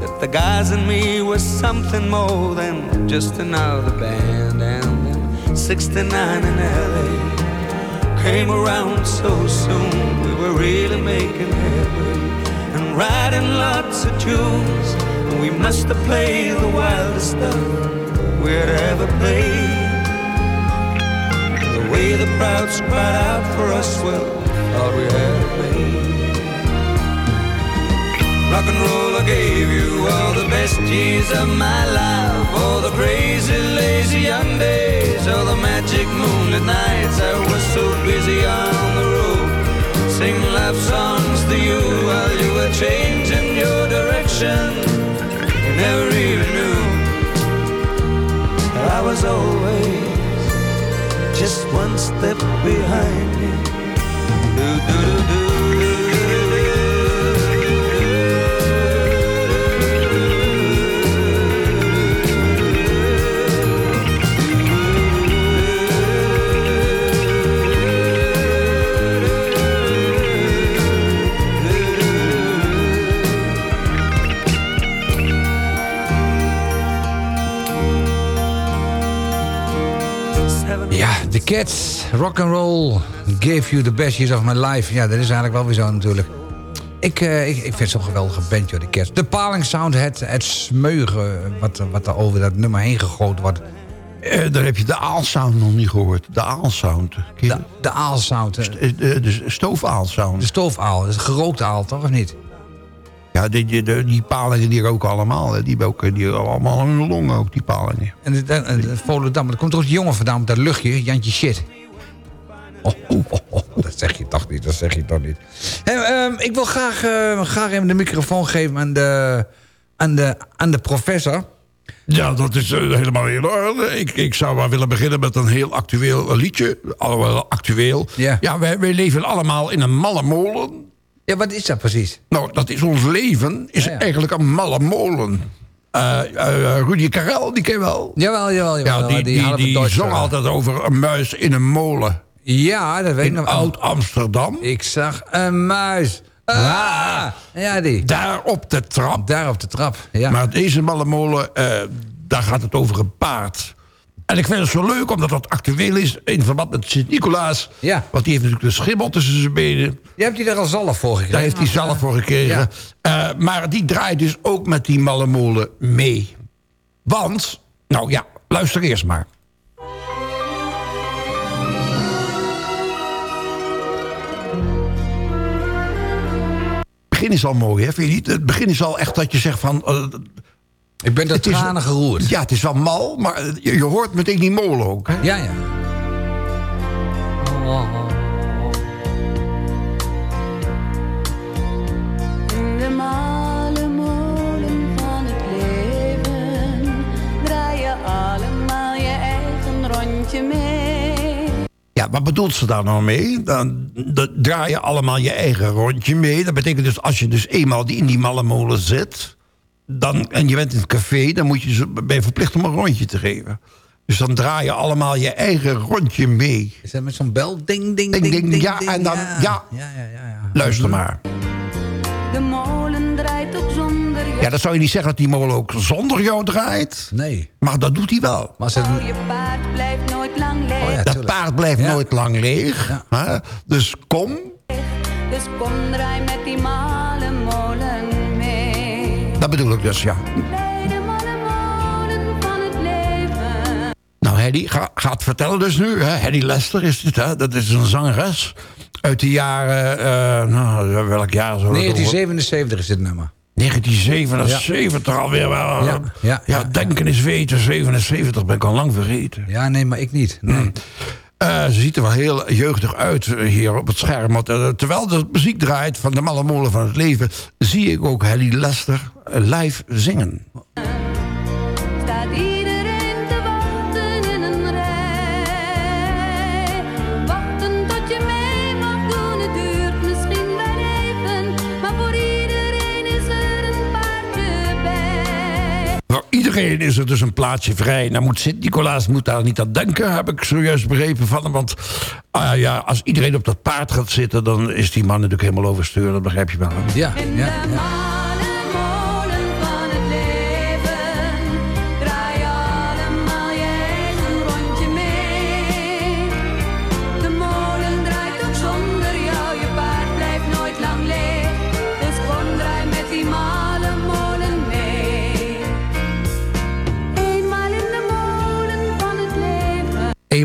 that the guys and me was something more than just another band. And then 69 in LA came around so soon, we were really making headway writing lots of tunes. And we must have played the wildest stuff we'd ever played. The way the crowds cried out for us, well, thought we had it made. Rock and roll, I gave you all the best years of my life. All the crazy, lazy young days. All the magic moonlit nights. I was so busy on the road. Sing love songs to you while you were changing your direction. You never even knew. I was always just one step behind you. Do, do, do, do. Cats, rock and roll, gave you the best years of my life. Ja, dat is eigenlijk wel weer zo natuurlijk. Ik, eh, ik, ik vind het zo'n geweldige band, joh, The Cats. De palingsound, het, het smeugen wat, wat er over dat nummer heen gegooid wordt. Eh, daar heb je de aalsound nog niet gehoord. De aalsound. De, de aalsound, eh, St- de, de stoofaalsound. de stoofaal, dat is gerookte aal, toch of niet? Ja, die, die, die, die palingen die roken allemaal. Hè. Die, roken, die hebben allemaal in hun longen ook, die palingen. En de, de, de Volendam, er komt toch die jongen vandaan met dat luchtje, Jantje Shit. Oh, oh, oh, oh, dat zeg je toch niet, dat zeg je toch niet. Ehm, ik wil graag, eh, graag even de microfoon geven aan de, aan de, aan de professor. Ja, dat is eh, helemaal in orde. Ik, ik zou wel willen beginnen met een heel actueel liedje. Alhoewel actueel. Ja. wij, wij leven allemaal in een malle molen. Ja, wat is dat precies? Nou, dat is ons leven. Is Ja, ja. eigenlijk een malle molen. Eh, eh, Rudy Karel, die ken je wel. Jawel, jawel, jawel. Ja, die, die, die Duitser. zong altijd over een muis in een molen. Ja, dat weet ik nog. Oud-Amsterdam. Ik zag een muis. Ah, ja, die. Daar op de trap. Daar op de trap, ja. Maar deze malle molen, eh, daar gaat het over een paard. En ik vind het zo leuk, omdat dat actueel is... in verband met Sint-Nicolaas. Ja. Want die heeft natuurlijk de schimmel tussen zijn benen. Je hebt die er al zalf voor gekregen. Daar heeft hij zelf voor gekregen. Eh, maar die draait dus ook met die malle molen mee. Want, nou ja, luister eerst maar. Het begin is al mooi, hè? Vind je niet? Het begin is al echt dat je zegt van... eh, Ik ben door Het is- tranen geroerd. ja, het is wel mal, maar eh, je, je hoort meteen die molen ook. Hè? Ja, ja. In de malle molen van het leven draai je allemaal je eigen rondje mee. Ja, wat bedoelt ze daar nou mee? Dan, dan draai je allemaal je eigen rondje mee. Dat betekent dus als je dus eenmaal die in die malle molen zit... Dan, en je bent in het café, dan moet je, ben je verplicht om een rondje te geven. Dus dan draai je allemaal je eigen rondje mee. Is dat met zo'n bel? Ding, ding, Ding, ding, ding, ding. ja, ding, en dan- Ja, ja. ja, ja. ja, ja. Luister maar. De molen draait ook zonder je. Ja, dat zou je niet zeggen dat die molen ook zonder jou draait. Nee. Maar dat doet hij wel. Maar het... Oh, je paard blijft nooit lang leeg. Oh ja, Dat paard blijft Ja. nooit lang leeg. hè? Dus kom, Dus kom draai met die molen bedoel ik dus, ja. Nou, Hedy ga, gaat vertellen dus nu. Hè? Hedy Lester is dit, hè? Dat is een zangeres uit de jaren... eh, nou, welk jaar zo? 1977 is dit nummer. 1977 alweer wel. Ja, ja, ja, denken is weten. 77 ben ik al lang vergeten. Ja, nee, maar ik niet. Nee. Eh, ze ziet er wel heel jeugdig uit eh, hier op het scherm. Eh, terwijl de muziek draait van de malle molen van het leven... zie ik ook Hedy Lester live zingen. Iedereen is er dus een plaatsje vrij. Nou moet Sint-Nicolaas moet daar niet aan denken, heb ik zojuist begrepen van hem. Want ah ja, als iedereen op dat paard gaat zitten... dan is die man natuurlijk helemaal overstuur, dat begrijp je wel. hè? Ja, ja.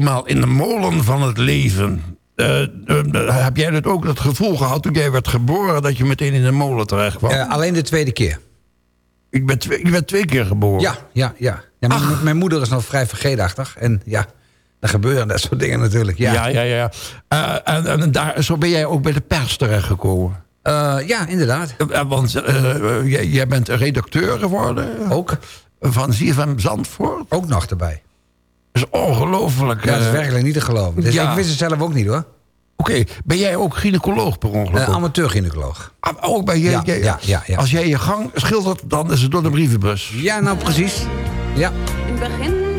Eenmaal in de molen van het leven. Eh, eh, heb jij dat ook dat gevoel gehad toen jij werd geboren... dat je meteen in de molen terecht kwam? Eh, alleen de tweede keer. Ik ben twee, ik ben twee keer geboren. Ja, ja, ja. ja mijn, mijn moeder is nog vrij vergeetachtig. En ja, dan gebeuren dat soort dingen natuurlijk. Ja, ja, ja. ja. En, en daar, zo ben jij ook bij de pers terechtgekomen. Ja inderdaad. Want jij, jij bent redacteur geworden. Ook. Van ZFM Zandvoort. Ook nog erbij. Dat is ongelooflijk. Ja, dat is eh. werkelijk niet te geloven. Dus ja. Ik wist het zelf ook niet hoor. Oké, ben jij ook gynaecoloog per ongeluk? Uh, amateur-gynaecoloog. Ah, ook bij jij, Ja, jij- ja, ja, ja. Als jij je gang schildert, dan is het door de brievenbus. Ja, nou precies. Ja. In het begin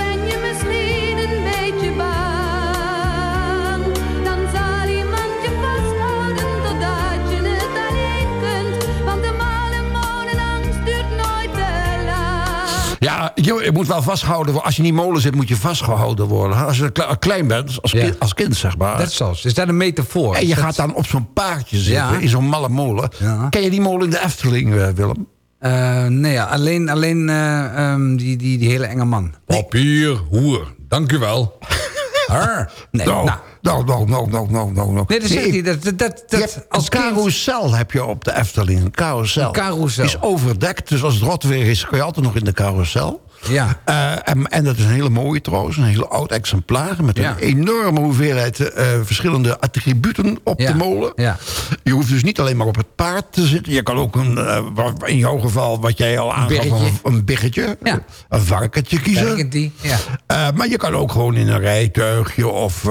Ja, je, je moet wel vastgehouden worden. Als je in die molen zit, moet je vastgehouden worden. Als je kle- klein bent, als, Ja. kind, als kind zeg maar. Dat is zo. Is dat een metafoor? en je Dat- gaat dan op zo'n paardje zitten, Ja. in zo'n malle molen. Ja. Ken je die molen in de Efteling, eh, Willem? Eh, nee, ja, alleen, alleen eh, ehm, die, die, die hele enge man. Papier, hoer. Dank u wel. Nee, nou, nou. nou, nou, nou, nou, nou, nou, nou. Nee, dat zegt Nee, hij. Dat, dat, dat, dat, als een kind... carousel heb je op de Efteling. Een carousel. Een carousel. Die is overdekt, dus als het rot weer is... kun je altijd nog in de carousel. Ja. Eh, en, en dat is een hele mooie trouwens. Een heel oud exemplaar. Met een Ja. enorme hoeveelheid eh, verschillende attributen op Ja. de molen. Ja. Je hoeft dus niet alleen maar op het paard te zitten. Je kan ook een, eh, in jouw geval, wat jij al aangaf, een, een biggetje. Een varkentje kiezen. Ja. Maar je kan ook gewoon in een rijtuigje of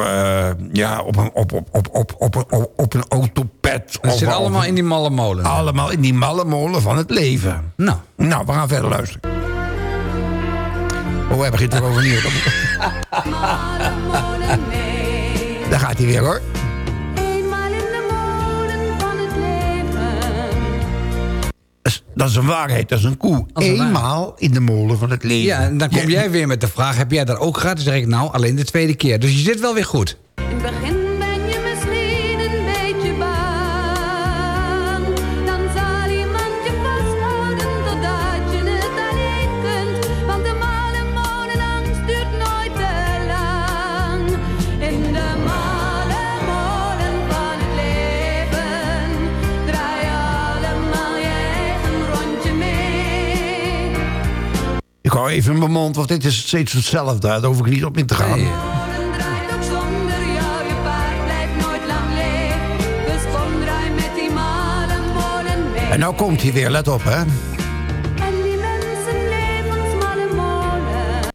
ja, op, een, op, op, op, op, op, op, op een autopet. Dat zit allemaal in die malle molen. allemaal in die malle molen van het leven. Nou. Nou, we gaan verder luisteren. Oh, hij begint erover mee. Daar gaat hij weer hoor. Eenmaal in de molen van het leven. Dat is, een waarheid, dat is een koe. Dat is een Eenmaal in de molen van het leven. Ja, en dan kom jij weer met de vraag, heb jij dat ook gehad? Dan zeg ik, nou, alleen de tweede keer. Dus je zit wel weer goed. In het begin Ik hou even in mijn mond, want dit is steeds hetzelfde. Daar hoef ik niet op in te gaan. Nee. En nou komt hij weer, let op hè. En die.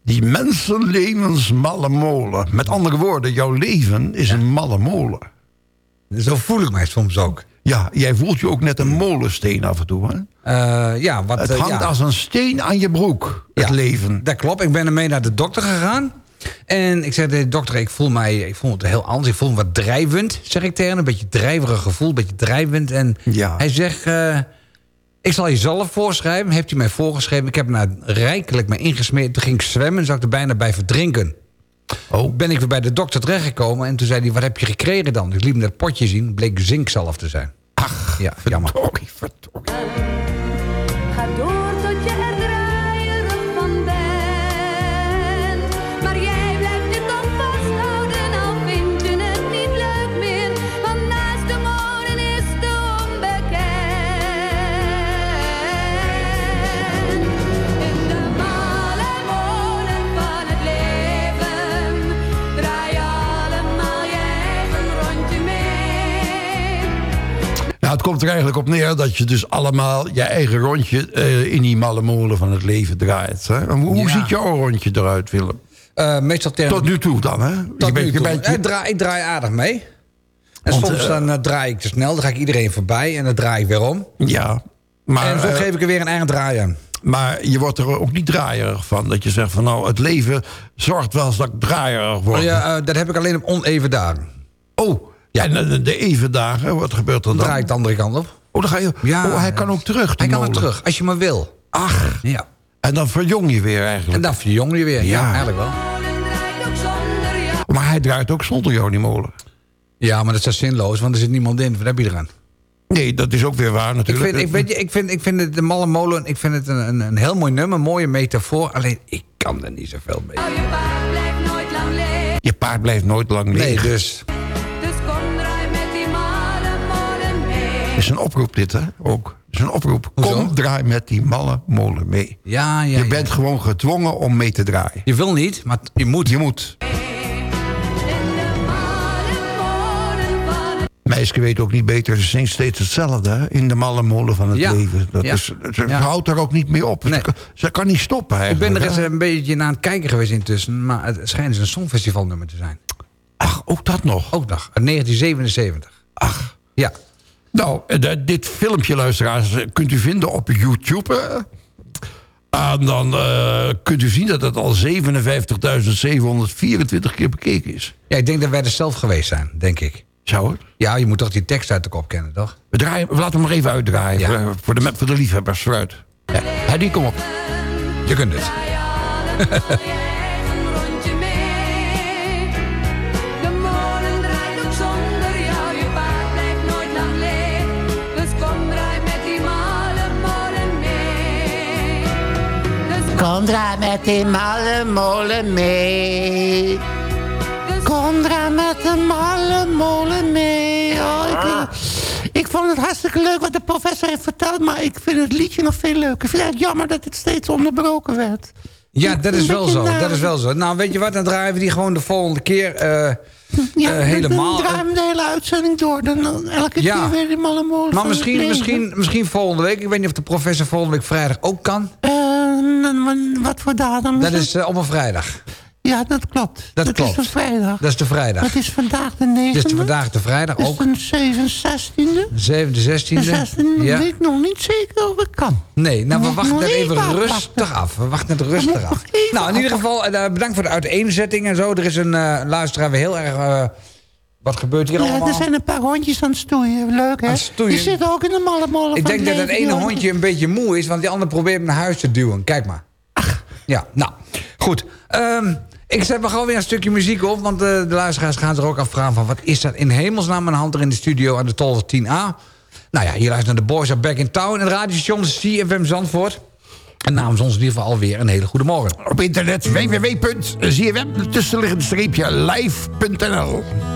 Die mensenlevens malle molen. Met andere woorden, jouw leven is een malle molen. Zo voel ik mij soms ook. Ja, jij voelt je ook net een molensteen af en toe. Hè? Eh, ja, wat, Het eh, hangt ja. als een steen aan je broek, het Ja, leven. Dat klopt. Ik ben ermee naar de dokter gegaan. En ik zei de dokter, ik voel, mij, ik voel het heel anders. Ik voel me wat drijvend, zeg ik tegen hem. Een beetje drijverig gevoel, een beetje drijvend. En Ja. hij zegt, eh, ik zal je zelf voorschrijven. Heeft hij mij voorgeschreven. Ik heb nou rijkelijk me ingesmeerd. Toen ging ik zwemmen en zat ik er bijna bij verdrinken. Oh. Ben ik weer bij de dokter terechtgekomen. En toen zei hij, wat heb je gekregen dan? Ik liep hem dat potje zien. Bleek zinkzalf te zijn. Ach, Ja, jammer. verdorie, verdorie. Nou, het komt er eigenlijk op neer dat je dus allemaal je eigen rondje eh, in die malle molen van het leven draait. Hè? Hoe, Ja. ziet jouw rondje eruit, Willem? Eh, meestal tegen Tot nu toe dan, hè? Tot je bent, nu toe. ik, draai, ik draai aardig mee. En Want, soms eh, dan eh, draai ik te snel, dan ga ik iedereen voorbij en dan draai ik weer om. ja, maar, en zo eh, geef ik er weer een eigen draai aan. maar je wordt er ook niet draaierig van. Dat je zegt van nou, het leven zorgt wel eens dat ik draaierig word. Oh ja, eh, dat heb ik alleen op oneven dagen. Oh, ja, en de, de even dagen, wat gebeurt er Dan dan? draai ik de andere kant op. Oh, dan ga je, Ja, oh, hij kan ook terug. Hij kan molen. terug, als je maar wil. Ach, Ja. en dan verjong je weer En eigenlijk. dan verjong je weer. Ja, Ja. eigenlijk wel. Molen draait ook zonder jou. Maar hij draait ook zonder jou, die molen. Ja, maar dat is zinloos, want er zit niemand in. Wat heb je eraan? Nee, dat is ook weer waar Ik natuurlijk. vind, ik, weet je, ik, vind, ik vind het, de Malle Molen ik vind het een, een, een heel mooi nummer, een mooie metafoor. Alleen, ik kan er niet zoveel mee. Oh, je paard blijft nooit lang leeg. Je paard blijft nooit lang leeg. Nee, dus... is een oproep dit, hè? Ook. Het is een oproep. Hoezo? Kom, draai met die malle molen mee. Ja, ja, je ja. bent gewoon gedwongen om mee te draaien. Je wil niet, maar je moet. Je moet. Meisje weet ook niet beter, ze zijn steeds hetzelfde hè, in de malle molen van het Ja. leven. Dat Ja. is, ze Ja. houdt er ook niet mee op. Nee. Ze, kan, ze kan niet stoppen Ik ben er eens een beetje naar aan het kijken geweest intussen. Maar het schijnt dus een songfestivalnummer te zijn. Ach, ook dat nog. Ook nog, uit 1977. Ach. Ja. Nou, eh, dit filmpje, luisteraars, eh, kunt u vinden op YouTube. En dan eh, kunt u zien dat het al 57.724 keer bekeken is. Ja, ik denk dat wij er zelf geweest zijn, denk ik. Zou het? Ja, je moet toch die tekst uit de kop kennen, toch? We, draaien, we laten hem maar even uitdraaien Ja. voor, voor, de, voor de liefhebbers. Vooruit. Ja, die kom op. Je kunt het. Draai met die malle molen mee. Kom draai met de malle molen mee. Oh, ik, ik vond het hartstikke leuk wat de professor heeft verteld... maar ik vind het liedje nog veel leuker. Ik vind het jammer dat het steeds onderbroken werd. Ja, dat is wel zo. Dat is wel zo. Nou, weet je wat? Dan draaien we die gewoon de volgende keer Ja, eh, helemaal. Dan draaien we de hele uitzending door. Dan, elke Ja. keer weer die malle molen Maar misschien, misschien, misschien volgende week. Ik weet niet of de professor volgende week vrijdag ook kan. Eh, n- wat voor datum Dat het? is eh, op een vrijdag. Ja, dat klopt. Dat is klopt. een vrijdag. Dat is de vrijdag. Dat is vandaag de 9e. Dit is vandaag de vrijdag is ook. een 7, 16e. 7e, De 16e. 16e Ja. weet ik nog niet zeker of ik kan. Nee, nou we wachten het even rustig af. We wachten het rustig af. Nou, in ieder geval, eh, bedankt voor de uiteenzetting en zo. Er is een eh, luisteraar weer heel erg... wat gebeurt hier Ja, allemaal? er zijn een paar hondjes aan het stoeien. Leuk, hè? Stoeien? Die zitten ook in de malle molen Ik van denk dat het ene hondje een beetje moe is... want die andere probeert hem naar huis te duwen. Kijk maar. Ja, nou, goed. Ehm, ik zet maar gewoon weer een stukje muziek op... want eh, de luisteraars gaan zich ook afvragen van... wat is dat in hemelsnaam aan de hand er in de studio aan de Tolver 10A? Nou ja, hier luistert naar de Boys Are Back in Town... en radiostation CFM Zandvoort. En namens ons in ieder geval alweer een hele goede morgen. Op internet www.zfm-live.nl I met a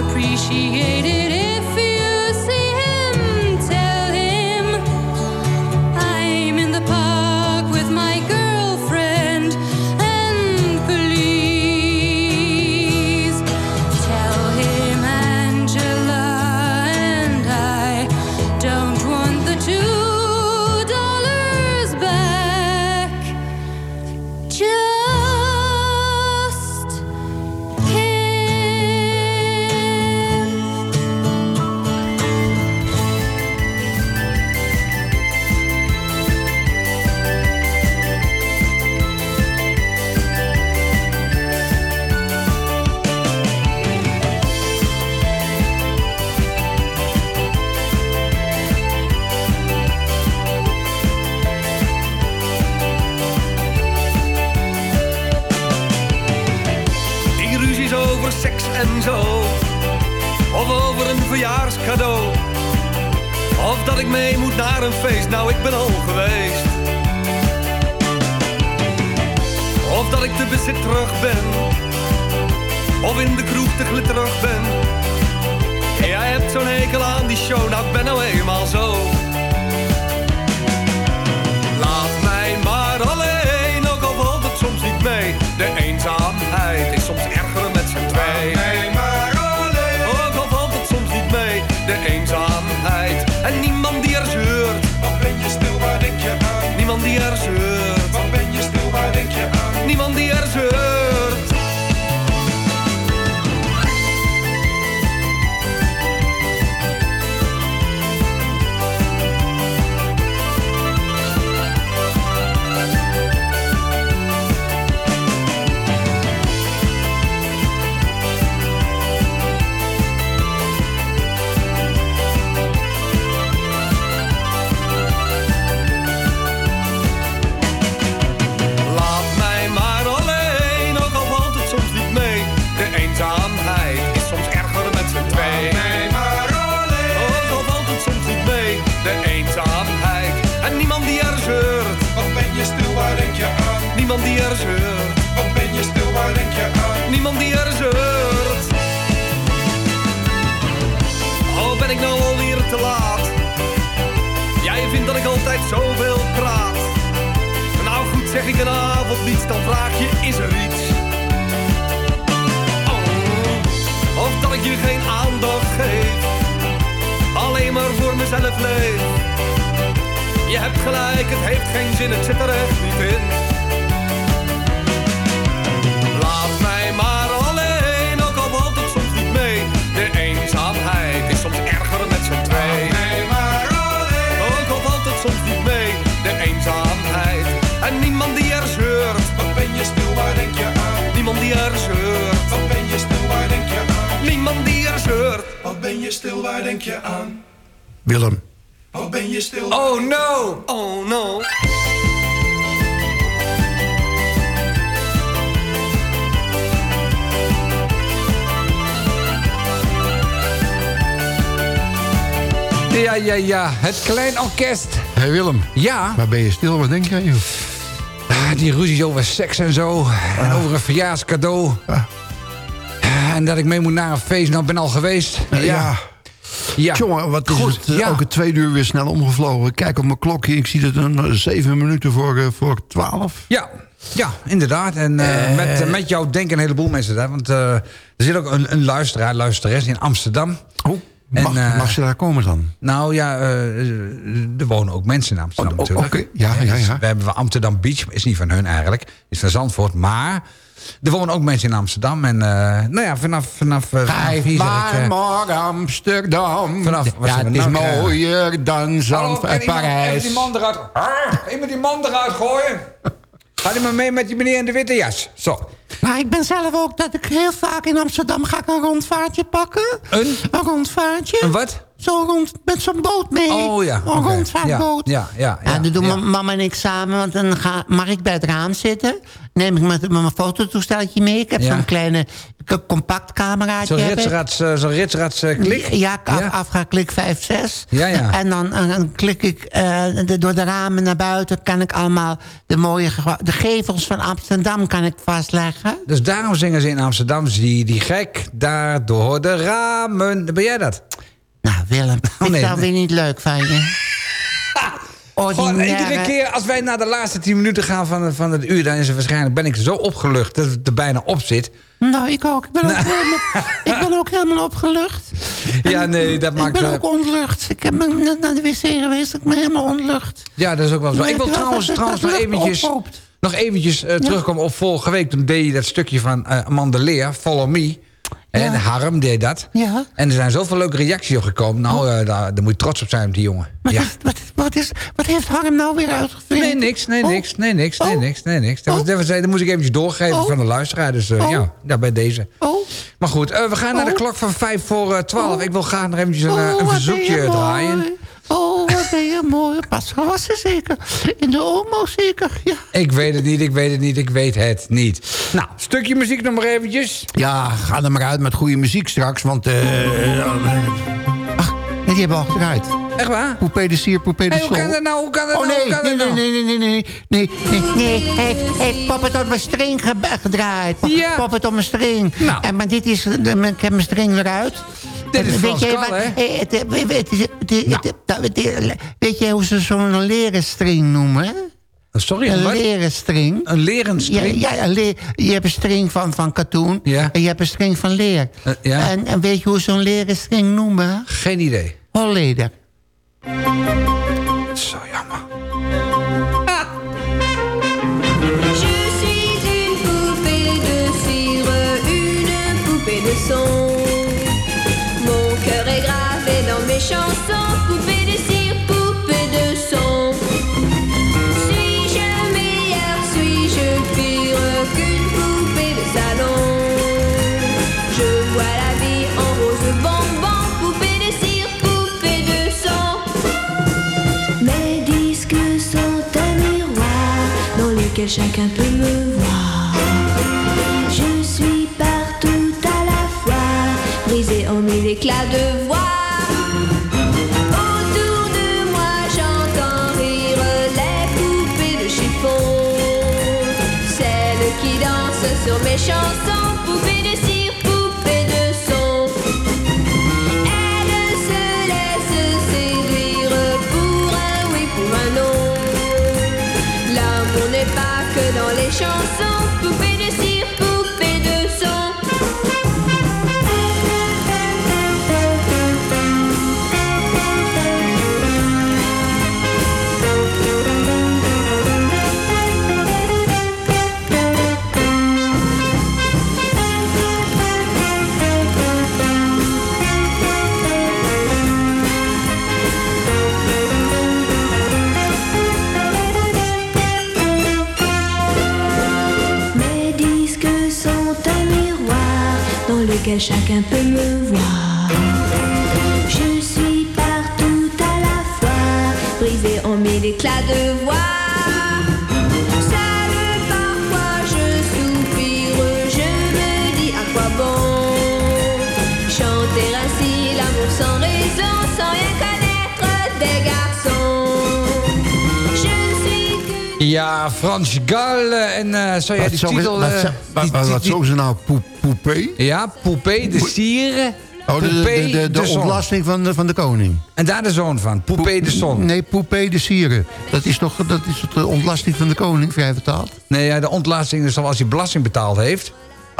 appreciated it. Feest, nou ik ben al geweest. Of dat ik te bezit terug ben. Of in de kroeg te glitterig ben. Jij hebt zo'n hekel aan nou ik ben nou eenmaal zo. Laat mij maar alleen, ook al valt het soms niet mee. De eenzaamheid Niemand die er Het klein orkest. Hé hey Willem. Ja. Waar ben je stil? Wat denk jij? Ah, Die ruzies over seks en zo. En over een verjaarscadeau. Ah. En dat ik mee moet naar een feest. Nou, ik ben al geweest. Eh, ja. Ja. Jongen, wat is Goed, het? eh, ja. Ook het tweede uur weer snel omgevlogen. Kijk op mijn klokje. Ik zie dat het een zeven minuten voor, eh, voor twaalf. Ja, ja, inderdaad. En eh, met, met jou denken een heleboel mensen daar. Want eh, er zit ook een, een luisteraar, luisteres in Amsterdam. Oh, mag, En, eh, mag ze daar komen dan? Nou ja, eh, er wonen ook mensen in Amsterdam Oh, natuurlijk. oké. Ja, ja, Dus ja. We hebben Amsterdam Beach, is niet van hun eigenlijk. Is van Zandvoort. Maar er wonen ook mensen in Amsterdam. En eh, nou ja, vanaf, vanaf, eh, vanaf hier ik, eh, maar morgen Amsterdam. Vanaf- ja, het ik is nou? Mooier dan Hallo, Zand kan en iemand even Parijs. die man eruit... Iemand die man eruit gooien? Ga die maar mee met die meneer in de witte jas. Zo. Maar ik ben zelf ook dat ik heel vaak in Amsterdam ga ik een rondvaartje pakken. Een? Een rondvaartje. Een wat? Zo rond, met zo'n boot mee. Oh ja. Een oké. rondvaartboot. Ja, ja, ja. Ja, dat doen ja. mama en ik samen. Want dan ga, mag ik bij het raam zitten. Neem ik met, met mijn fototoestelletje mee. Ik heb zo'n kleine compact cameraatje. Zo'n ritsrats, eh, zo'n ritsrats eh, klik? Ja, ik af, Ja. af ga klik 5, 6. Ja, ja. En dan, klik ik eh, de, door de ramen naar buiten... kan ik allemaal de mooie de gevels van Amsterdam kan ik vastleggen. Dus daarom zingen ze in Amsterdam... zie die gek daar door de ramen. Ben jij dat? Nou, Willem, Oh, ik zou nee. weer niet leuk van je. Gewoon iedere keer als wij naar de laatste tien minuten gaan van, van het uur... dan is het waarschijnlijk, ben ik zo opgelucht dat het er bijna op zit. Nou, ik ook. Ik ben ook, helemaal, ik ben ook helemaal opgelucht. Ja, nee, dat Ik maakt... ben eh, ook ontlucht. Ik heb net naar de wc geweest. Ik ben helemaal ontlucht. Ja, dat is ook wel zo. Ik wil trouwens, dat- trouwens dat nog eventjes, nog eventjes eh, terugkomen op vorige week. Toen deed je dat stukje van Leer, Follow Me. En Harm deed dat. Ja. En er zijn zoveel leuke reacties op gekomen. Nou, eh, daar, daar moet je trots op zijn op die jongen. Wat, Ja. is, wat, wat, is, wat heeft Harm nou weer uitgevoerd? Nee, niks, nee, Oh. niks, nee, niks, nee, Oh. niks, nee, niks. Dat, was, dat, was, dat moest ik eventjes doorgeven Oh. van de luisteraar. Dus eh, Oh. ja, ja, bij deze. Oh, Maar goed, eh, we gaan naar de Oh. klok van vijf voor twaalf. Oh. Ik wil graag nog eventjes een, oh, een verzoekje je draaien. Oh, wat ben je mooi. Pas gewassen zeker. In de omo zeker, ja. Ik weet het niet, ik weet het niet, ik weet het niet. Nou, stukje muziek nog maar eventjes. Ja, ga er maar uit met goede muziek straks, want... eh ach, die hebben we al gedraaid. Echt waar? Poupée de sier, Poupée de Hey, hoe kan dat nou? Hoe kan dat Oh nou? nee, nee, dat nee, nou? nee, nee, nee, nee, nee, nee, nee, heeft- hij heeft poppen tot mijn string ge- gedraaid. Ja. Poppen tot mijn string. Nou. En, maar dit is, de- ik heb mijn string eruit. Weet is wat? Weet je hoe ze zo'n leren string noemen? Eh, sorry, een leren string. Een leren string? Ja, je hebt een string van, van katoen ja. en je hebt een string van leer. Eh, en, weet je hoe zo'n leren string noemen? Geen idee. Holleder. Zo jammer. Je suis une poupée de cire, une poupée de son. Chansons, poupée de cire, poupée de son. Suis-je meilleure, suis-je pire qu'une poupée de salon? Je vois la vie en rose bonbon, poupée de cire, poupée de son. Mes disques sont un miroir dans lequel chacun peut me méchant sang chacun peut me voir. Je suis partout à la fois, brisée en mille éclats de voix. Ja, Frans Gal. En uh, zou jij de titel... Wat, wat, wat, wat zong ze nou? Poep, Ja, Poupée de Sire. Oh, de, de, de, ontlasting van de, van de koning. En daar de zoon van, Poupée de Zon. Nee, Poupée de Sieren. Dat is toch dat is de ontlasting van de koning, vrij vertaald? Nee, ja, de ontlasting is zoals hij belasting betaald heeft.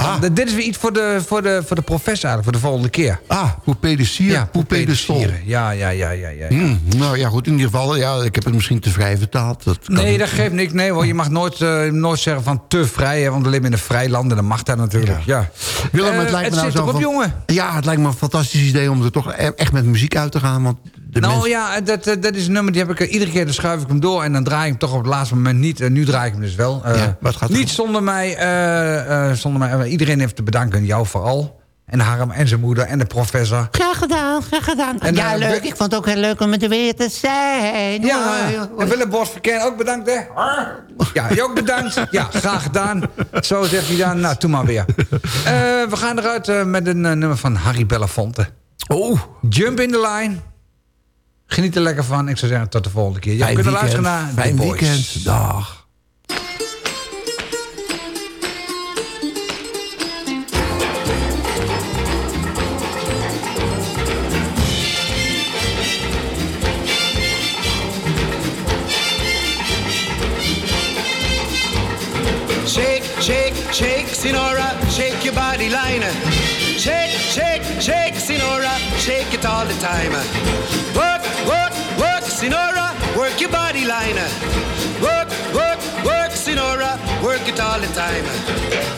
Ah. Dit is weer iets voor de, voor, de, voor de professor voor de volgende keer. Ah, Poupée de Sier, Ja, Poupée de. Sieren. Ja, ja, ja, ja. ja. Hmm, nou ja, goed, in ieder geval, ja, ik heb het misschien te vrij vertaald. Dat kan Nee, niet. dat geeft niks. Nee, hoor, je mag nooit, eh, nooit zeggen van te vrij, hè, want we leven in een vrij land en dan mag dat natuurlijk. Ja. Willem, Eh, het lijkt me nou zit zo van- jongen. Ja, het lijkt me een fantastisch idee om er toch e- echt met muziek uit te gaan. Want nou ja, dat, dat is een nummer, die heb ik iedere keer, dan schuif ik hem door... en dan draai ik hem toch op het laatste moment niet. En nu draai ik hem dus wel. Eh, Ja, wat gaat er- niet zonder mij, eh, eh, zonder mij. iedereen heeft te bedanken, jou vooral. En Harm en zijn moeder en de professor. Graag gedaan, graag gedaan. En, ja, leuk. Ik vond het ook heel leuk om het er weer te zijn. Ja, en Willem Bosverkeer ook bedankt, hè? Ja, je ook bedankt. Ja, graag gedaan. Zo zegt hij dan, nou, doe maar weer. Eh, we gaan eruit met een nummer van Harry Belafonte. Oh, Jump in the line. Geniet er lekker van. Ik zou zeggen, tot de volgende keer. Fijn kunnen weekend. luisteren naar Fijn The Boys. weekend. Dag. Shake, shake, shake, Sinora, shake your body line. Shake, shake, shake, Sinora, shake it all the time. Work, work, work, Sinora, work your body line. Work, work, Work it all the time.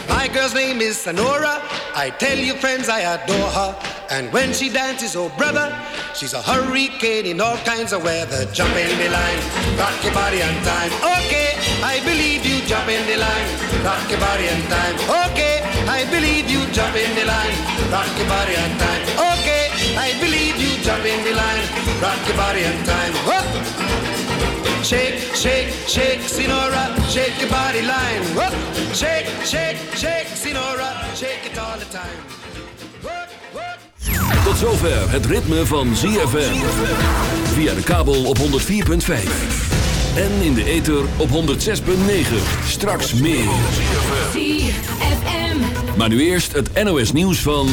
My girl's name is Sonora. I tell you, friends, I adore her. And when she dances, oh brother, she's a hurricane in all kinds of weather. Jump in the line, rock your body on time. Okay, I believe you. Jump in the line, rock your body on time. Okay, I believe you. Jump in the line, rock your body on time. Okay, I believe you. Jump in the line, rock your body on time. Whoop. Shake, shake, shake, Sinora, shake your body line. Whoop. Shake, shake, shake, Sinora, shake it all the time. Work, work. Tot zover het ritme van ZFM. Via de kabel op 104.5. En in de ether op 106.9. Straks meer. Maar nu eerst het NOS nieuws van...